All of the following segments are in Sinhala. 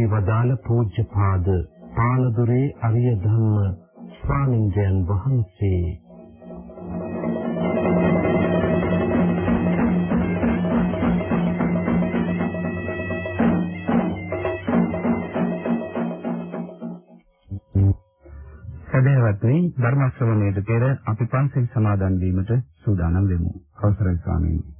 අපවත් වී වදාළ පූජ්‍යපාද පානදුරේ අරිය ධම්ම ස්වාමින්දයන් වහන්සේ සදහවත්නි ධර්ම ශ්‍රවණයට පෙර අපි පන්සල් සමාදන් වීමට සූදානම් වෙමු. අවසරයි ස්වාමීනි.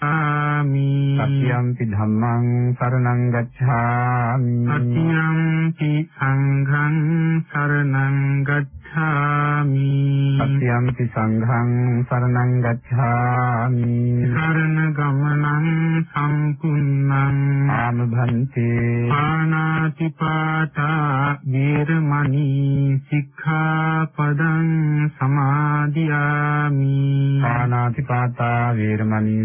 සත්‍යම්පි ධම්මං සරණං ගච්ඡාමි. සත්‍යම්පි සංඝං සරණං ගච්ඡාමි. සත්‍යම්පි සංඝං සරණං ගච්ඡාමි. සරණ ගමනං සම්පූර්ණං. ආමභන්තේ පානාති පාතා වීරමණී සික්ඛාපදං සමාදියාමි. පානාති පාතා වේරමණී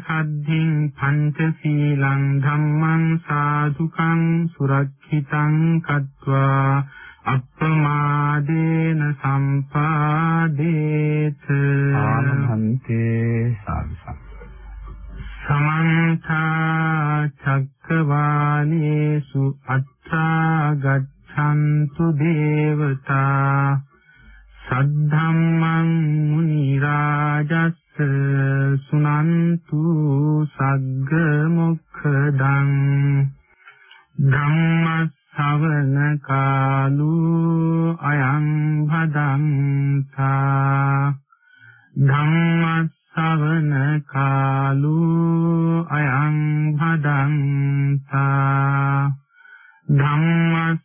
සද්ධින් පංචශීලං ධම්මං සාදුකං සුරක්ෂිතං කତ୍වා අප්පමාදේන සම්පාදේත ආනන්තේ සාදුසං සමන්ත චක්කවාලේසු අත්‍රා ගච්ඡන්තු දේවතා සද්ධම්මං මුනි රාජස්ස සුනන්තු සග්ග මොක්ඛදං ධම්ම ශ්‍රවණ කාලෝ අයං භදංතා ධම්ම ශ්‍රවණ කාලෝ අයං භදංතා ධම්ම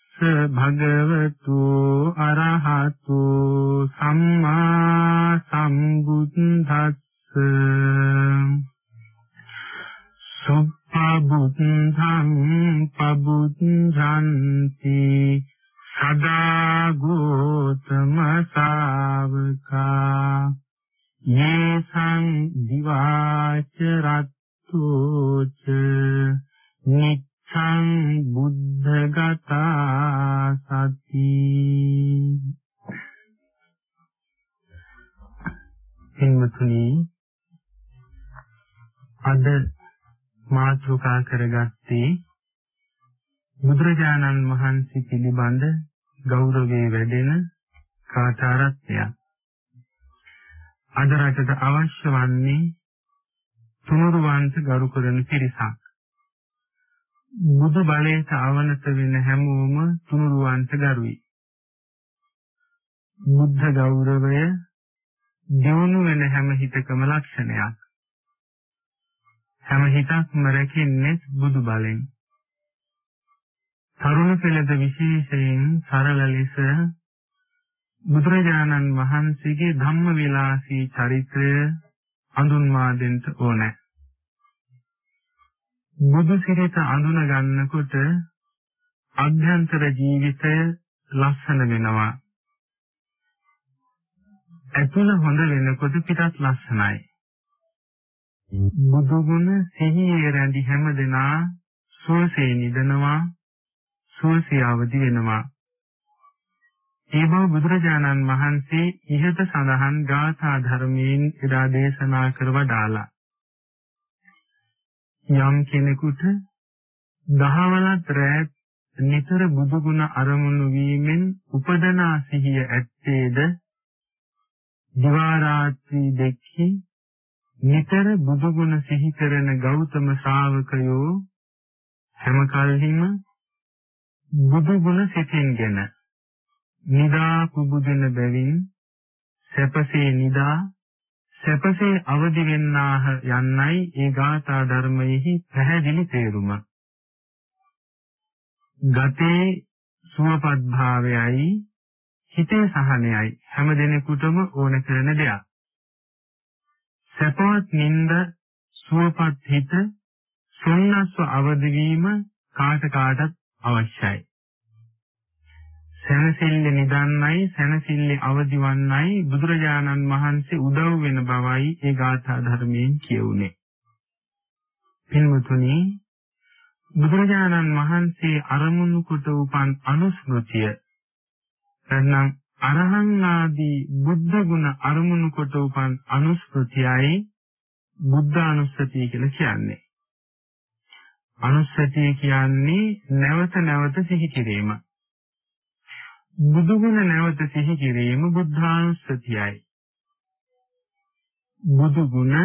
භගවතු අරහතු සම්මා සම්බුද්දස්ස. සුප්පබුද්ධං පබුද්ධ බුද්ධන්ති සදා ගෝතම ශාවකා යේසං දිවාච රත්තෝච නිච්ඡං බුද්ධගතා සති එන්වතුනි අද මාතෘකා කරගත්තේ බුදුරජාණන් වහන්සේ පිළිබඳ ගෞරවයේ වැඩෙන කාටාරත්වයක්. අද රටට අවශ්‍ය වන්නේ තුනුරුවන්ට ගරු කරන පිරිසක්. බුදු බලයට අවනත වෙන හැමෝම තුනුරුවන්ට ගරුයි. බුද්ධ ගෞරවය දියුණු වෙන හැම හිතකම ලක්ෂණයක්. හැම හිතක්ම රැකෙන්නේ බුදු බලෙන්. තරුණ පෙළද විශේෂයෙන් සරල ලෙස බුදුරජාණන් වහන්සේගේ ධම්ම විලාසී චරිතය අඳුන්වා දෙන්න ඕනේ. බුදු සිරිත අඳුන ගන්නකොට අභ්‍යන්තර ජීවිතය ලස්සන වෙනවා. ඇතුළ හොඳ වෙනකොට පිටත් ලස්සනයි. බුදු ගුණ සිහියේ රැඳි හැමදෙනා සෝසේ නිදනවා සෝසේ අවදි වෙනවා. ඒ බව බුදුරජාණන් වහන්සේ ඉහත සඳහන් ගාථා ධර්මයෙන් එදා දේශනා කර වදාලා. යම් කෙනෙකුට දහවලත් රැත් නිතර බුදු ගුණ අරමුණු වීමෙන් උපදනා සිහිය ඇත්තේද? දිවා රාත්‍රී දෙකි නිතර බුදු ගුණ සිහි කරන ගෞතම ශ්‍රාවකයෝ හැම කල්හිම බුදු ගුණ සිතින්ගෙන නිදා කුබුදින බැවින් සැපසේ නිදා සැපසේ අවදි වෙන්නාහ යන්නයි ඒ ගාථා ධර්මයෙහි පැහැදිලි තේරුම. ගතේ සුවපත් භාවයයි හිතේ සහනයයි හැම දිනෙකටම ඕන කරන දෙයක්. සැපවත් නින්ද සුවපත් හිත සොන්නස්ව අවදි වීම කාට කාටත් අවශ්‍යයි. සැනසෙල්ල නිදන්නයි සැනසෙල්ල අවදිවන්නයි බුදුරජාණන් වහන්සේ උදව් වෙන බවයි ඒ ගාථා ධර්මයෙන් කියුනේ. පින්වතුනි බුදුරජාණන් වහන්සේ අරමුණු කොට උපන් අනුස්මෘතිය එන්නම් අරහං ආදී බුද්ධ ගුණ අරමුණු කොට උපන් අනුස්මෘතියයි බුද්ධ අනුස්සතිය කියලා කියන්නේ. අනුස්සතිය කියන්නේ නැවත නැවත සිහි කිරීම. බුදු ගුණ නැවත සිහි කිරීම බුද්ධානුස්සතියයි. බුදු ගුණ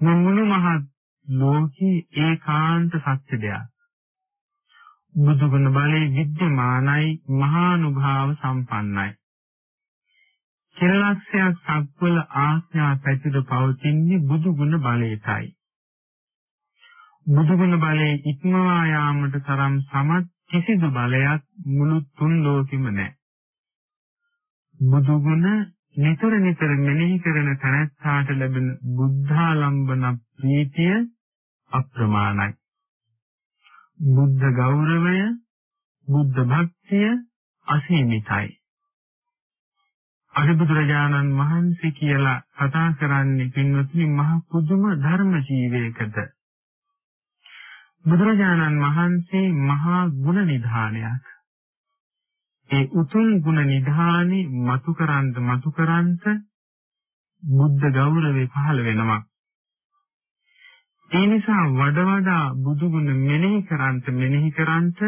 මුළු මහත් ලෝකේ ඒකාන්ත සත්‍ය දෙයක්. බුදුගුණ බලේ විද්‍යමානයි මහානුභාව සම්පන්නයි. කෙලක්ෂයක් සක්වල ආඥා පැතිර පවතින්නේ බුදුගුණ බලයටයි. බුදුගුණ බලයේ ඉක්මවා යාමට තරම් සමත් කිසිදු බලයක් මුළු තුන් ලෝකෙම නැහැ. බුදුගුණ නිතර නිතර මෙනෙහි කරන තැනැත්තාට ලැබෙන බුද්ධාලම්බන ප්‍රීතිය අප්‍රමාණයි. බුද්ධ ගෞරවය බුද්ධ භක්තිය අසීමිතයි. අනුබුදුරජාණන් වහන්සේ කියලා කතා කරන්නේ පින්වත්නි මහ පුදුම ධර්ම ජීවයකට. බුදුරජාණන් වහන්සේ මහා ගුණ නිධානයක්. ඒ උතුම් ගුණ නිධානි මතු කරන්ත මතු කරන්ත බුද්ධ ගෞරවේ පහළ වෙනවා. ඒ නිසා වඩ වඩා බුදුගුණ මෙනෙහි කරන්ත මෙනෙහි කරන්ත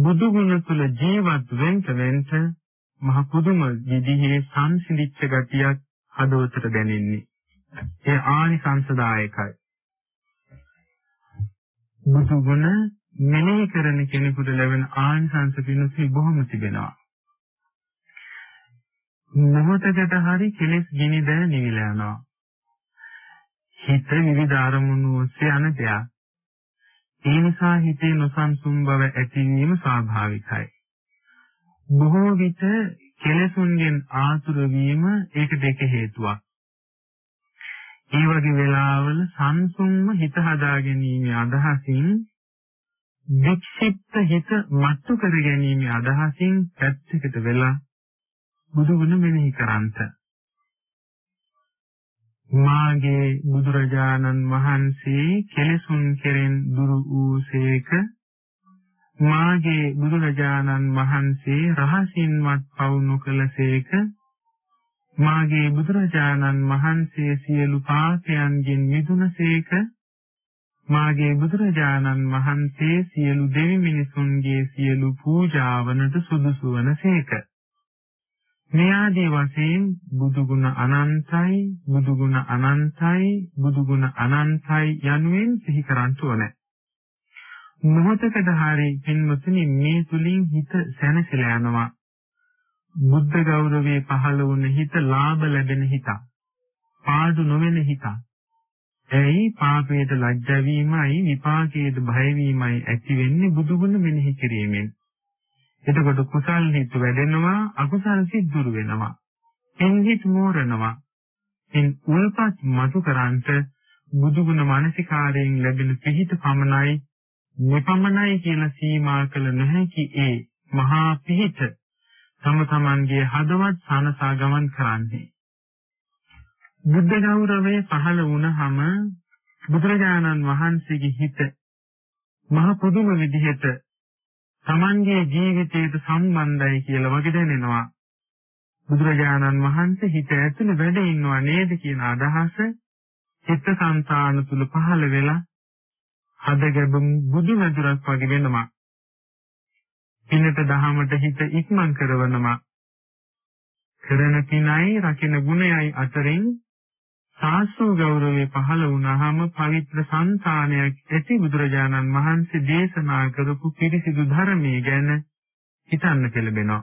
බුදුගුණ තුල ජීවත් වෙන්න වෙන්න මහ පුදුම විදිහේ සංසිඳිච්ච ගතියක් හදවතට දැනෙන්නේ. ඒ ආනිසංසදායකයි. බුදුගුණ මෙනෙහි කරන කෙනෙකුට ලැබෙන ආනිසංස පිණිස බොහොම තිබෙනවා. මොහොතකට හරි කෙලෙස් ගිනි දැන නිවිලා යනවා. හිත විවිධ අරමුණු ඔස්සේ යන දෙයක්. ඒ නිසා හිතේ නොසන්සුන් බව ඇතිවීම ස්වාභාවිකයි. බොහෝ විට කෙලෙසුන්ගෙන් ආතුර වීම ඒකට එක හේතුවක්. ඒ වගේ වෙලාවල සංසුන්ම හිත හදා ගැනීම අදහසින් වික්ෂිප්ත හිත මත්තු කර ගැනීම අදහසින් පැත්තකට වෙලා බුදු ගුණ මෙනෙහි කරන්ත. මාගේ බුදුරජාණන් වහන්සේ කෙලෙසුන් කෙරෙන් දුරු වූසේක මාගේ බුදුරජාණන් වහන්සේ රහසින්වත් පවු නොකලසේක මාගේ බුදුරජාණන් වහන්සේ සියලු පාපයන්ගෙන් මිදුණසේක මාගේ බුදුරජාණන් වහන්සේ සියලු දෙවි මිනිසුන්ගේ සියලු පූජාවනට සුදුසු වනසේක මේ ආදී වශයෙන් බුදු ගුණ අනන්තයි බුදු ගුණ අනන්තයි බුදු ගුණ අනන්තයි යනුවෙන් සිහි කරන්ට ඕනේ. මොහොතකද හරි පින්වතුනි මේ තුලින් හිත සැනසෙලා යනවා. බුද්ධ ගෞරවයේ පහළ වුණ හිත ලාභ ලැබෙන හිත. පාඩු නොවන හිත. එයි පාපයට ලැජ්ජා වීමයි විපාකයට බය වීමයි ඇති වෙන්නේ බුදු ගුණ මෙනෙහි කිරීමෙන්. එතකොට කුසල් හිත වැඩෙනවා අකුසල් සිත් දුර වෙනවා. එන් හිත මෝරනවා. එන් උල්පත් මතු කරන්ට බුදුගුණ මානසිකාරයෙන් ලැබෙන පිහිට පමණයි මෙපමණයි කියලා සීමා කළ නොහැකි ඒ මහා පිහිට තම තමන්ගේ හදවත් සනසා ගමන් කරන්නේ. බුද්ධ ගෞරවයේ පහළ වුණහම බුදුරජාණන් වහන්සේගේ හිත මහ පුදුම විදිහට Tamanගේ ජීවිතයට සම්බන්ධයි කියලා වගේ දැනෙනවා. බුදුරජාණන් වහන්සේ හිත ඇතුළේ වැඩ ඉන්නවා නේද කියන අදහස චිත්තසංතාන තුල පහළ වෙලා හදගැබුම් බුදු මැදුරක් වගේ වෙනවා. පිනට දහමට හිත ඉක්මන් කරවනවා. කරන පිනයි රකින්න ගුණයයි අතරින් සාස්ත්‍ව ගෞරවයේ පහළ වුණාම පවිත්‍ර సంతානයක් ඇති බුදුරජාණන් වහන්සේ දේශනා කරපු පිරිසිදු ධර්මයේ ගැන හිතන්න පෙළඹෙනවා.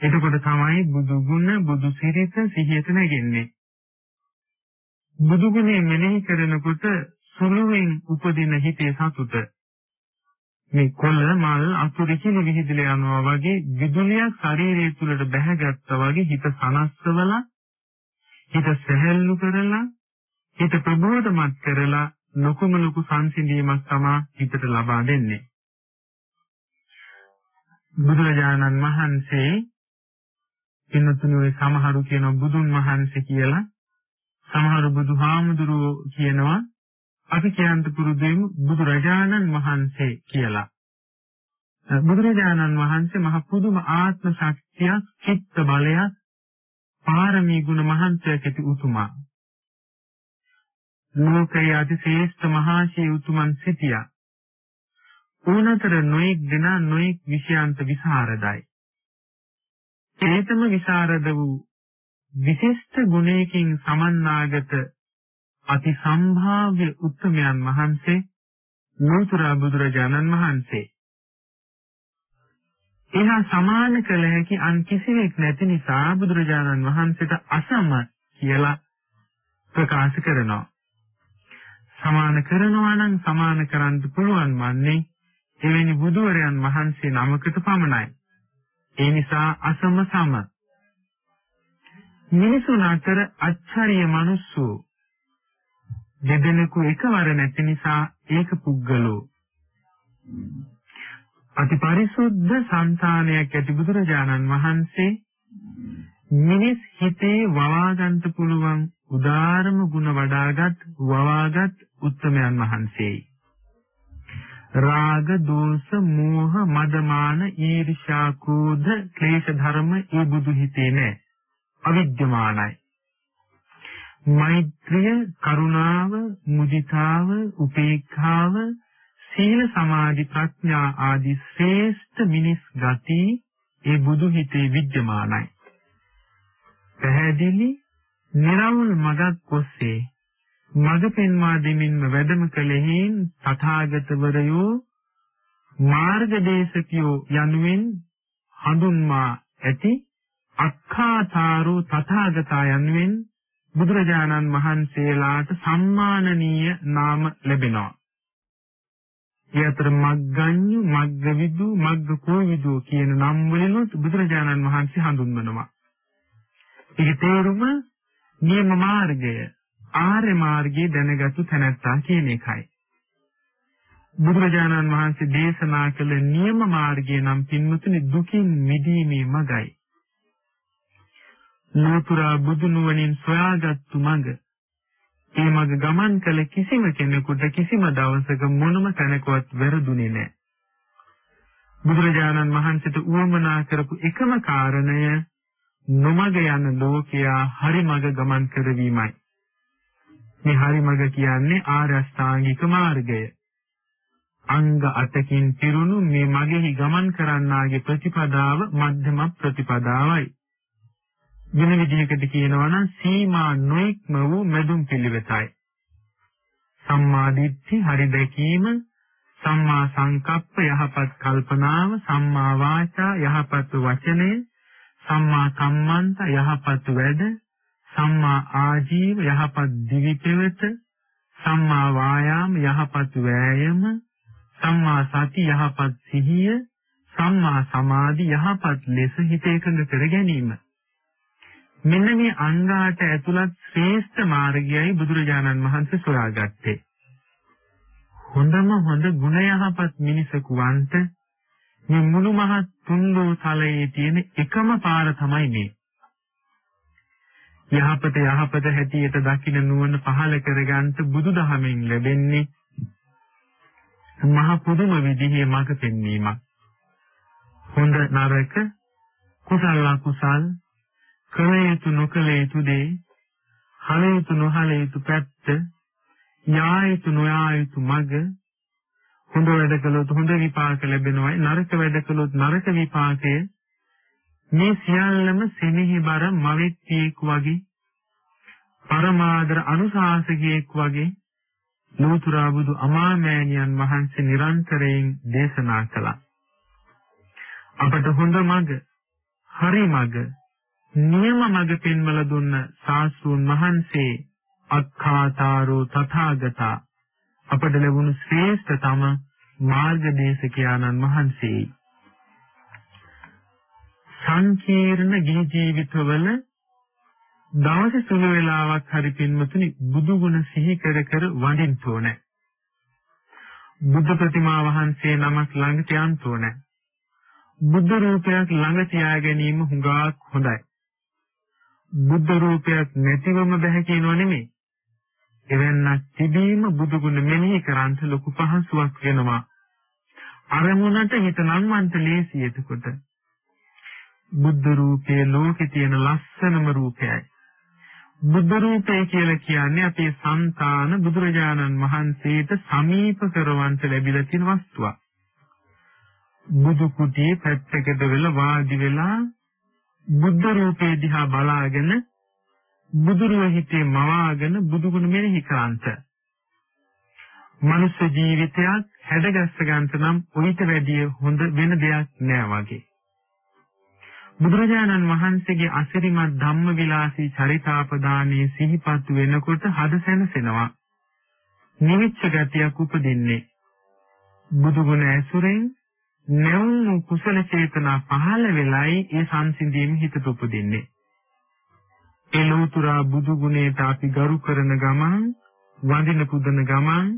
එතකොට තමයි බුදු ගුණ බුදු සිරිත සිහියට නැගෙන්නේ. බුදු ගුණය මෙනෙහි කරනකොට සුළුවෙන් උපදින හිතේ සතුට මේ කොළ මල් අතුරු කිලි විහිදලා යනවා වගේ විදුලියක් ශරීරය තුළට බැහැගත්තා වගේ හිත සනස්සවලා හිත සැහැල්ලු කරලා හිත ප්‍රබෝධමත් කරලා ලොකුම ලොකු සංසිඳීමක් තමා හිතට ලබා දෙන්නේ. බුදුරජාණන් වහන්සේ පින්නතුනේ ඔය සමහරු කියන බුදුන් වහන්සේ කියලා සමහරු බුදුහාමුදුරුවෝ කියනවා අපි කියන්ත පුරුදු බුදුරජාණන් වහන්සේ කියලා. බුදුරජාණන් වහන්සේ මහ පුදුම ආත්ම ශක්තියක්, චිත්ත බලයක්, පාරමී ගුණ මහන්තයක් ඇති උතුමා. ලෝකයේ අතිශ්‍රේෂ්ඨ මහා ශී උතුමන් සිටියා. ඌනතර නොඑක් දෙනා නොඑක් විෂයන්ත විසරදයි. ඒතම විසරද වූ විශිෂ්ට ගුණයකින් සමන්නාගත අති සම්භාව්‍ය උත්තමයන් වහන්සේ නෝතර බුදුරජාණන් වහන්සේ එහා සමාන කළ හැකි අන් කිසිවෙක් නැති නිසා බුදුරජාණන් වහන්සේට අසම කියලා ප්‍රකාශ කරනවා. සමාන කරනවා නම් සමාන කරන්න පුළුවන් වන්නේ එවැනි බුදුවරයන් වහන්සේ නමකට පමණයි. ඒ නිසා අසම සම. මිනිසුන් අතර අච්චරිය මිනිස්සු දෙදෙනෙකු එකවර නැති නිසා ඒක පුද්ගලෝ අති පරිසුද්ධ సంతානයක් ඇති බුදුරජාණන් වහන්සේ මිනිස් හිතේ වවා ගන්න පුළුවන් උදාරම ගුණ වඩාගත් වවාගත් උත්තමයන් වහන්සේයි. රාග, දෝෂ, මෝහ, මදමාන, ඊර්ෂ්‍යා, ක්‍රෝධ, ක්ලේශ ධර්ම ඒ බුදු හිතේ නැහැ. අවිද්‍යමානයි. මෛත්‍රිය, කරුණාව, මුදිතාව, උපේක්ඛාව සීල සමාධි ප්‍රඥා ආදී ශ්‍රේෂ්ඨ මිනිස් ගති ඒ බුදු හිතේ විද්‍යමානයි. පැහැදිලි නිර්වුල් මගක් ඔස්සේ මඟ පෙන්වා දෙමින්ම වැඩම කළෙහින් තථාගතවරයෝ මාර්ගදේශකයෝ යනුවෙන් හඳුන්වා ඇති අක්ඛාතාරෝ තථාගතා යනුවෙන් බුදුරජාණන් වහන්සේලාට සම්මානනීය නාම ලැබෙනවා. ඒ අතර මග්ගඤ්ඤු, මග්ගවිදු, මග්ගකෝවිදු කියන නම් වලිනුත් බුදුරජාණන් වහන්සේ හඳුන්වනවා. ඒකේ තේරුම නියම මාර්ගය, ආර්ය මාර්ගයේ දැනගත්තු තැනැත්තා කියන එකයි. බුදුරජාණන් වහන්සේ දේශනා කළ නියම මාර්ගය නම් පින්වතුනි දුකින් මිදීමේ මගයි. ලෝතුරා බුදු නුවණින් සොයාගත්තු මඟ. ඒ මඟ ගමන් කළ කිසිම කෙනෙකුට කිසිම දවසක මොනම තැනකවත් වැරදුනේ නැහැ. බුදුරජාණන් වහන්සේට උවමනා කරපු එකම කාරණය නොමග යන ලෝකයා හරි මඟ ගමන් කරවීමයි. මේ හරි මඟ කියන්නේ ආර්ය අෂ්ටාංගික මාර්ගය. අංග 8කින් පිරුණු මේ මගෙහි ගමන් කරන්නාගේ ප්‍රතිපදාව මධ්‍යම ප්‍රතිපදාවයි. වෙන විදිහකට කියනවා නම් සීමා නොඉක්ම වූ මැදුම් පිළිවෙතයි. සම්මා දිට්ඨි හරි දැකීම, සම්මා සංකප්ප යහපත් කල්පනාව, සම්මා වාචා යහපත් වචනය, සම්මා කම්මන්ත යහපත් වැඩ, සම්මා ආජීව යහපත් දිවි පෙවත, සම්මා වායාම යහපත් වෑයම, සම්මා සති යහපත් සිහිය සම්මා සමාධි යහපත් ලෙස හිත එකඟ කර ගැනීම මෙන්න මේ අංගාට ඇතුළත් ශ්‍රේෂ්ඨ මාර්ගයයි බුදුරජාණන් වහන්සේ සොයාගත්තේ හොඳම හොඳ ගුණ යහපත් මිනිසෙකු වන්ට මේ මුළු මහත් තුන්ලෝ තලයේ තියෙන එකම පාර තමයි මේ යහපත යහපත හැටියට දකින්න නුවණ පහල කරගන්න බුදුදහමෙන් ලැබෙන්නේ මහ පුදුම විදිහේ මඟ පෙන්වීමක්. හොඳ නරක කුසල අකුසල් කළ යුතු නොකළ යුතු දේ හල යුතු නොහල යුතු පැත්ත යා යුතු නොයා යුතු මඟ හොඳ වැඩ කළොත් හොඳ විපාක ලැබෙනවායි නරක වැඩ කළොත් නරක විපාකය මේ සියල්ලම සෙනෙහිබර මවෙක්තියෙක් වගේ පරමාදර අනුශාසකයෙක් වගේ ලෝතුරා බුදු අමාමෑණියන් වහන්සේ නිරන්තරයෙන් දේශනා කළා. අපට හොඳ මඟ, හරි මඟ, නියම මඟ පෙන්වල දුන්න සාස්ෘන් වහන්සේ අක්ඛාතාරෝ තථාගතා අපට ලැබුණු ශ්‍රේෂ්ඨතම මාර්ගදේශකයාණන් වහන්සේයි. සංකීර්ණ ගිහි ජීවිතවල දවසේ සුළු වේලාවක් හරි පින්වතුනි බුදු ගුණ සිහි කර කර වඳින්න ඕනේ. බුද්ධ ප්‍රතිමා වහන්සේ නමක් ළඟට යන්න ඕනේ. බුද්ධ රූපයක් ළඟ තියා ගැනීම හුඟක් හොඳයි. බුද්ධ රූපයක් නැතිවම බෑ කියනව නෙමෙයි. එවන්නක් තිබීම බුදු ගුණ මෙනෙහි කරන්ට ලොකු පහසුවක් වෙනවා. අරමුණට හිත නම්වන්ත ලේසි එතකොට. බුද්ධ රූපයේ ලෝකේ තියෙන ලස්සනම රූපයයි. බුද්ධ රූපය කියලා කියන්නේ අපේ సంతාන බුදුරජාණන් වහන්සේට සමීප කරවන්ට ලැබිලා තියෙන වස්තුවක්. බුදු කුටියේ පැත්තකට වෙලා වාඩි වෙලා බුද්ධ රූපේ දිහා බලාගෙන බුදුරුව හිතේ මවාගෙන බුදුගුණ මෙනෙහි කරන්ත. මනුෂ්‍ය ජීවිතයක් හැඩගස්ස ගන්නට නම් ඔయిత වැඩිය හොඳ වෙන දෙයක් නෑ වගේ. බුදුරජාණන් වහන්සේගේ අසිරිමත් ධම්මවිලාසී චරිතාපදානයේ සිහිපත් වෙනකොට හද සැනසෙනවා. නිවිච්ච ගතියක් උපදින්නේ. බුදුගුණ ඇසුරෙන් නැවුණු කුසල චේතනා පහළ වෙලයි ඒ සංසිඳීම හිතට උපදින්නේ. ඒ ලෝතුරා බුදුගුණයට අපි ගරු කරන ගමන් වඳින පුදන ගමන්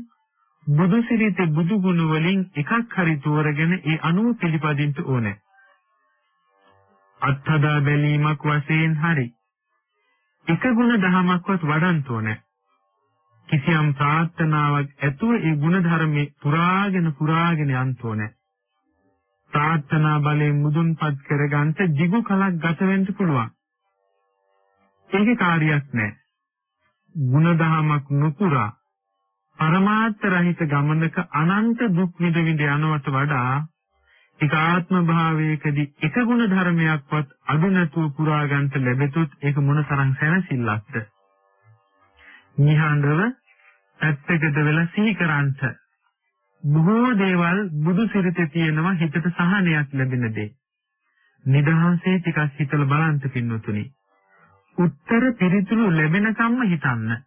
බුදු සිරිත බුදුගුණ වලින් එකක් හරි තෝරගෙන ඒ අනුව පිළිපදින්න ඕනේ. අත්හදා බැලීමක් වශයෙන් හරි එක ගුණ දහමක්වත් වඩන්ත ඕනේ. කිසියම් ප්‍රාර්ථනාවක් ඇතුව ඒ ගුණ ධර්මේ පුරාගෙන පුරාගෙන යන්ත ඕනේ. ප්‍රාර්ථනා බලයෙන් මුදුන්පත් කරගන්න jigු කලක් ගත වෙන්න පුළුවන්. ඒකේ කාර්යයක් නැහැ. ගුණ දහමක් නොපුරා පරමාර්ථ රහිත ගමනක අනන්ත දුක් විඳ විඳ යනවට වඩා ඒකාත්ම භාවයකදී එක ගුණ ධර්මයක්වත් අඩු නැතුව පුරා ගන්නට ලැබෙතොත් ඒක මොනතරම් සැනසෙල්ලක්ද? නිහඬව පැත්තකට වෙලා සිහි කරන්ට බොහෝ දේවල් බුදු සිරිතේ තියෙනවා හිතට සහනයක් ලැබෙන දේ. නිදහසේ ටිකක් හිතලා බලන්න පින්නතුනි. උත්තර පිළිතුරු ලැබෙනකම්ම හිතන්න.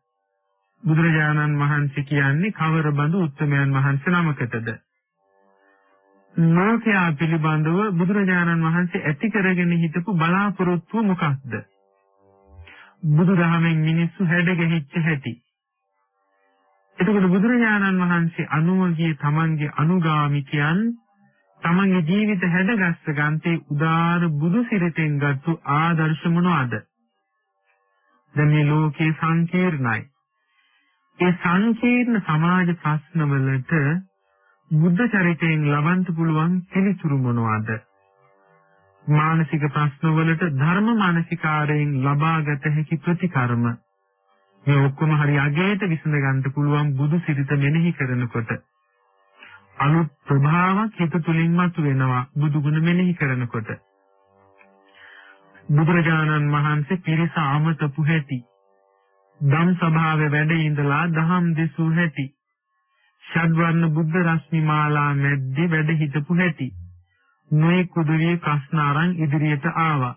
බුදුරජාණන් වහන්සේ කියන්නේ කවර බඳු උත්තමයන් වහන්සේ නමකටද? ලෝකයා පිළිබඳව බුදුරජාණන් වහන්සේ ඇති කරගෙන හිටපු බලාපොරොත්තුව මොකක්ද? බුදුදහමෙන් මිනිස්සු හැඩගැහිච්ච හැටි. එතකොට බුදුරජාණන් වහන්සේ අනුවගේ තමන්ගේ අනුගාමිකයන් තමන්ගේ ජීවිත හැඩගස්ස ගන්තේ උදාර බුදු සිරිතෙන් ගත්තු ආදර්ශ මොනවාද? දැන් මේ ලෝකේ සංකීර්ණයි. ඒ සංකීර්ණ සමාජ ප්‍රශ්නවලට බුද්ධ චරිතයෙන් ලබන්න පුළුවන් පිළිතුරු මොනවාද? මානසික ප්‍රශ්නවලට ධර්ම මානසිකාරයෙන් ලබාගත හැකි ප්‍රතිකර්ම මේ ඔක්කොම හරි අගේට විසඳ ගන්න පුළුවන් බුදු සිරිත මෙනෙහි කරනකොට. අනුත් ප්‍රභාවක් හිත තුලින් මතුවෙනවා බුදු ගුණ මෙනෙහි කරනකොට. බුදුරජාණන් වහන්සේ පිරිස ආමතපු හැටි. ධම් සභාවේ වැඩ ඉඳලා දහම් දෙසූ හැටි. ෂඩ්වර්ණ බුද්ධ රශ්මි මාලා මැද්දේ වැඩ හිටපු හැටි. මේ කුදුරියේ ප්‍රශ්න අරන් ඉදිරියට ආවා.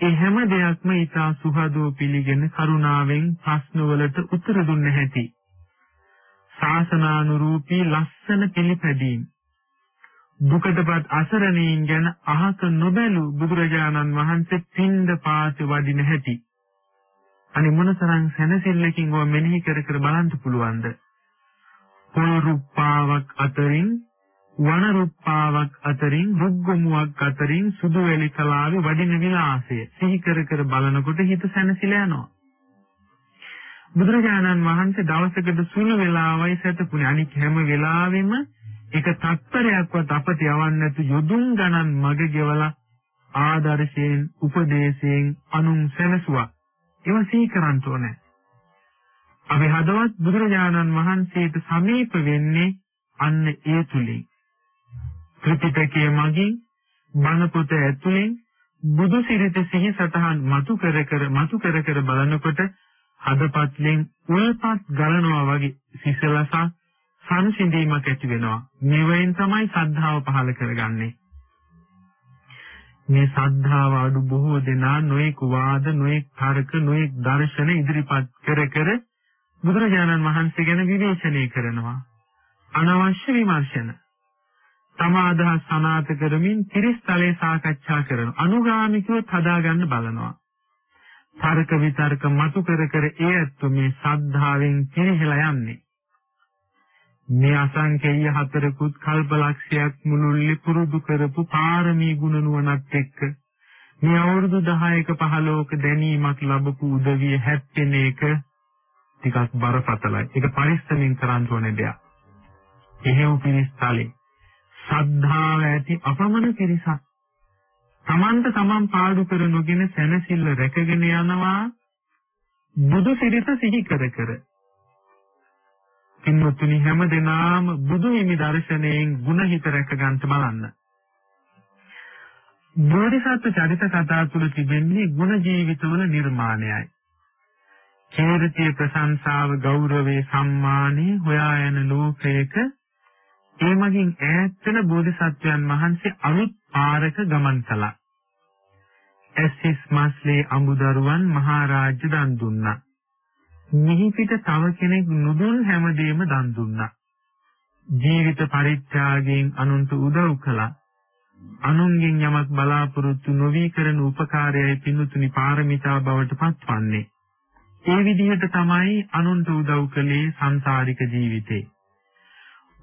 ඒ හැම දෙයක්ම ඊටා සුහදව පිළිගෙන කරුණාවෙන් ප්‍රශ්නවලට උත්තර දුන්න හැටි ශාසනානුරූපී ලස්සන පිළිපැදීම් දුකටපත් අසරණීන් ගැන අහක නොබැලු බුදුරජාණන් වහන්සේ පින්ඳ පාත වඩින හැටි. අනි මොනතරම් සැනසෙල්ලකින් ඔය මෙනෙහි කර කර බලන්න පුළුවන්ද? පොල් රුප්පාවක් අතරින් වන රුප්පාවක් අතරින් රුග්ගමුවක් අතරින් සුදු වෙලි කලාවේ වඩින විලාසය සිහි කර කර බලනකොට හිත සැනසීලා යනවා. බුදුරජාණන් වහන්සේ දවසකට සුළු වෙලාවයි සැතපුණේ අනික හැම වෙලාවෙම එක තත්පරයක්වත් අපට යවන්නේ නැතු යොදුන් ගණන් මග ගෙවලා ආදර්ශයෙන් උපදේශයෙන් අනුන් සැලසුවා. ඒවා සිහි කරන්න ඕනේ. අපි හදවත් බුදුරජාණන් වහන්සේට සමීප වෙන්නේ අන්න ඒ තුලින්. ත්‍රිපිටකයේ මගින් බණ පොත ඇතුලෙන් බුදු සිරිත සිහි සතහන් මතු කර කර මතු කර කර බලනකොට හදපත්ලෙන් උල්පත් ගලනවා වගේ සිසලසක් සංසිඳීමක් ඇති වෙනවා. මෙවෙන් තමයි සද්ධාව පහළ කරගන්නේ. මේ සද්ධාව අඩු බොහෝ දෙනා නොඑක වාද නොඑක තර්ක නොඑක දර්ශන ඉදිරිපත් කර කර බුදුරජාණන් වහන්සේ ගැන විවේචනය කරනවා. අනවශ්‍ය විමර්ශන. තම අදහස් සනාත කරමින් ත්‍රිස්තලේ සාකච්ඡා කරන අනුගාමිකව හදාගන්න බලනවා. තර්ක විතර්ක මතු කර කර ඒ ඇත්ත මේ සද්ධාවෙන් පිරිහෙලා යන්නේ. මේ අසංකේය හතරකුත් කල්පලක්ෂයක් මුළුල්ලේ පුරුදු කරපු පාරමී ගුණ නුවණත් එක්ක මේ අවුරුදු 10ක 15ක දැනීමක් ලැබපු උදවිය හැප්පෙන එක ටිකක් බරපතලයි. ඒක පරිස්සමින් කරන්න ඕනේ දෙයක්. එහෙව් පිරිස්තලේ ශ්‍රද්ධාව ඇති අපමණ පිරිසක් තමන්ට තමන් පාඩු කර නොගෙන සැනසෙල්ල රැකගෙන යනවා බුදු සිරිත සිහි කර කර පින්වත්නි හැම දිනාම බුදු හිමි දර්ශනයෙන් ಗುಣ හිත රැක ගන්නට බලන්න. බෝධිසත්ව චරිත කතා තුළ තිබෙන්නේ ಗುಣ ජීවිතවල නිර්මාණයයි. චේරිතිය ප්‍රශංසාව ගෞරවේ සම්මානේ හොයා යන ලෝකයක ඒ මගින් ඈත් වෙන බෝධිසත්වයන් වහන්සේ අලුත් පාරක ගමන් කළා. ඇසිස් මාස්ලේ අමුදරුවන් මහරජා දන් දුන්නා. මිහි පිට තව කෙනෙක් නුදුන් හැමදේම දන් දුන්නා. ජීවිත පරිත්‍යාගයෙන් අනුන්ට උදව් කළා. අනුන්ගෙන් යමක් බලාපොරොත්තු නොවි කරන උපකාරයයි පින්තුනි පාරමිතා බවට පත්වන්නේ. ඒ විදිහට තමයි අනුන්ට උදව් කළේ සංසාරික ජීවිතේ.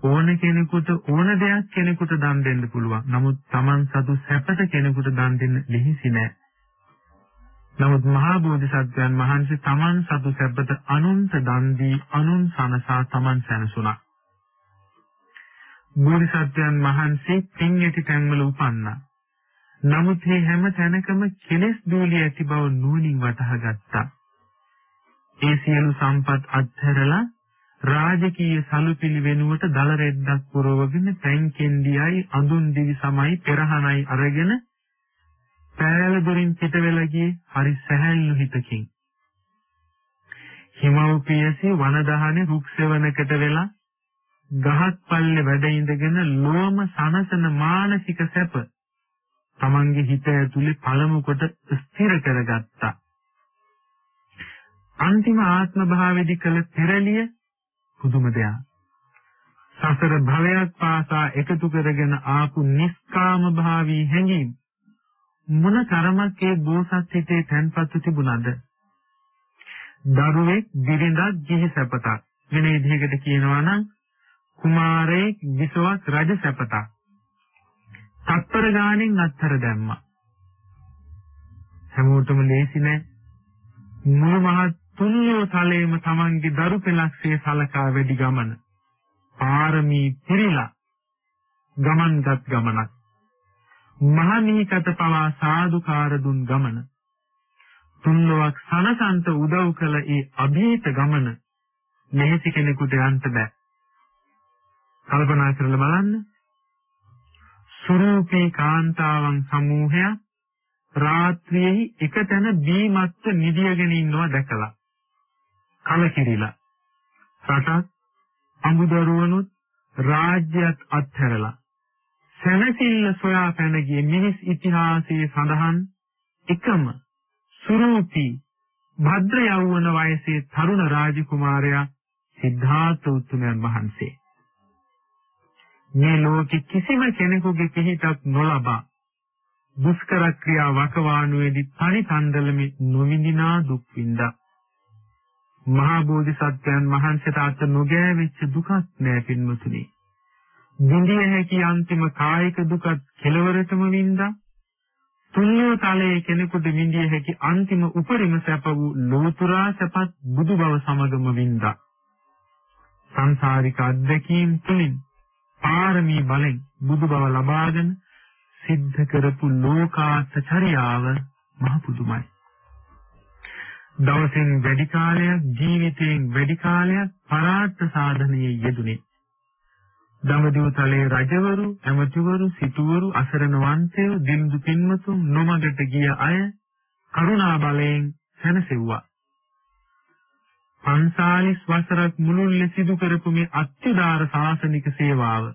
ඕන කෙනෙකුට ඕන දෙයක් කෙනෙකුට දන් දෙන්න පුළුවන්. නමුත් Taman සතු සැපට කෙනෙකුට දන් දෙන්න ලිහිසි නෑ. නමුත් මහා බෝධිසත්වයන් වහන්සේ තමන් සතු සැපත අනුන්ට දන් දී අනුන් සනසා තමන් සැනසුණා. බෝධිසත්වයන් වහන්සේ පින් ඇති තැන්වල උපන්නා. නමුත් මේ හැම තැනකම කෙලෙස් දූලිය ඇති බව නුවණින් වටහා ගත්තා. ඒ සියලු සම්පත් අත්හැරලා රාජකීය සලුපිලි වෙනුවට දල රෙද්දක් පුරවගෙන පැන් කෙන්ඩියයි අඳුන් දිවි සමයි පෙරහනයි අරගෙන පෑල දොරින් පිට වෙලා ගියේ හරි සැහැල්ලු හිතකින්. හිමව්පියසේ වන දහනේ රුක් සෙවණකට වෙලා ගහක් පල්ලේ වැඩ ඉඳගෙන ලෝම සනසන මානසික සැප තමන්ගේ හිත ඇතුලේ පළමු කොට ස්ථිර කරගත්තා. අන්තිම ආත්ම භාවයේදී කළ පෙරලිය පුදුම දෙයක්. සසර භවයක් පාසා එකතු කරගෙන ආපු නිස්කාම භාවී හැඟීම් මොන තරමක් ඒ බෝසත් හිතේ තැන්පත්ව තිබුණාද? දරුවෙක් දිරිඳක් ගිහි සැපතක් වෙන විදිහකට කියනවා නම් කුමාරයේ විසවක් රජ සැපතක්. තත්තර ගානෙන් අත්තර දැම්මා. හැමෝටම ලේසි නෑ. මුළු මහත් තුන්යෝ තලයේම Tamanගේ දරු පෙලක්සේ සලකා වැඩි ගමන. පාරමී පිරීලා ගමන්ගත් ගමනක්. මහණීකත පවා සාදුකාර දුන් ගමන. තුන්ලොවක් සනසන්ත උදව් කළ ඒ અભීත ගමන මෙහෙසි කෙනෙකුට යන්න බෑ. කල්පනා කරලා බලන්න. සුරූපී කාන්තාවන් සමූහයක් රාත්‍රියේ එකතැන බීමත්ව නිදියගෙන ඉන්නවා දැකලා කලකිරිලා. රටත් අමුදරුවනුත් රාජ්‍යත් අත්හැරලා. සැනසෙල්ල සොයා පැන ගිය මිනිස් ඉතිහාසයේ සඳහන් එකම සුරූපී භද්‍ර යෞවන වයසේ තරුණ රාජකුමාරයා සිද්ධාර්ථ උතුමයන් වහන්සේ. මේ ලෝකෙ කිසිම කෙනෙකුගේ පිහිටක් නොලබා දුෂ්කර ක්‍රියා වකවානුවේදී තනි තන්දලමි නොවිඳිනා දුක් විඳා. මහා බෝධිසත්වයන් වහන්සේට අත නොගෑවිච්ච දුකක් නෑ පින්වතුනි. විඳිය හැකි අන්තිම කායික දුකත් කෙලවරටම වින්දා. තුන්ව තලයේ කෙනෙකුට විඳිය හැකි අන්තිම උපරිම සැප වූ ලෝතුරා සැපත් බුදු බව සමගම වින්දා. සංසාරික අත්දැකීම් තුලින් පාරමී බලෙන් බුදු බව ලබාගෙන සිද්ධ කරපු ලෝකාර්ථ චර්යාව මහ පුදුමයි. දවසෙන් වැඩි කාලයක් ජීවිතයෙන් වැඩි කාලයක් පරාර්ථ සාධනයේ යෙදුනේ. දමදිව තලයේ රජවරු, ඇමතිවරු, සිටුවරු, අසරණ වංශයෝ, දින්දු පින්වතුන් නොමගට ගිය අය කරුණා බලයෙන් සැනසෙව්වා. පන්සාලිස් වසරක් මුළුල්ලේ සිදු කරපු මේ අත්‍යදාර සාසනික සේවාව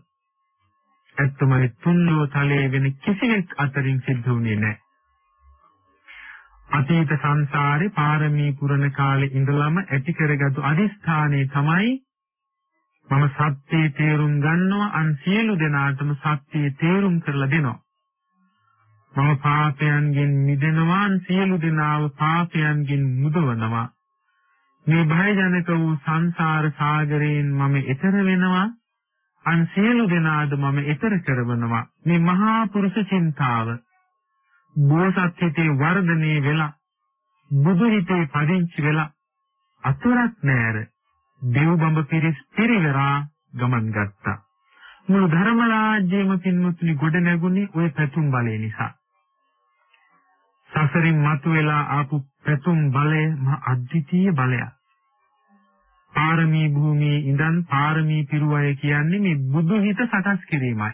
ඇත්තමයි තුන්ලෝ තලයේ වෙන කිසිවෙක් අතරින් සිද්ධ වුණේ නැහැ. අතීත සංසාරේ පාරමී පුරණ කාලේ ඉඳලම ඇති කරගත්තු අදිස්ථානේ තමයි මම සත්‍යයේ තේරුම් ගන්නවා අන් සියලු දෙනාටම සත්‍යයේ තේරුම් කරලා දෙනවා. මම පාපයන්ගෙන් මිදෙනවා අන් සියලු දෙනාව පාපයන්ගෙන් මුදවනවා. මේ භයජනක වූ සංසාර සාගරයෙන් මම එතර වෙනවා අන් සියලු දෙනාද මම එතර කරවනවා. මේ මහා පුරුෂ චින්තාව බෝසත් හිතේ වර්ධනය වෙලා බුදු හිතේ පදිංචි වෙලා අතුරක් නෑර දෙව්බඹ පිරිස් පිරිවරා ගමන් ගත්තා. මුළු ධර්ම රාජ්‍යයම පින්වත්නි ගොඩ නැගුණේ ওই පැතුම් බලය නිසා. සසරින් මතුවලා ආපු පැතුම් බලය මහ අද්විතීය බලයක්. පාරමී භූමියේ ඉඳන් පාරමී පිරුවය කියන්නේ මේ බුදු හිත සකස් කිරීමයි.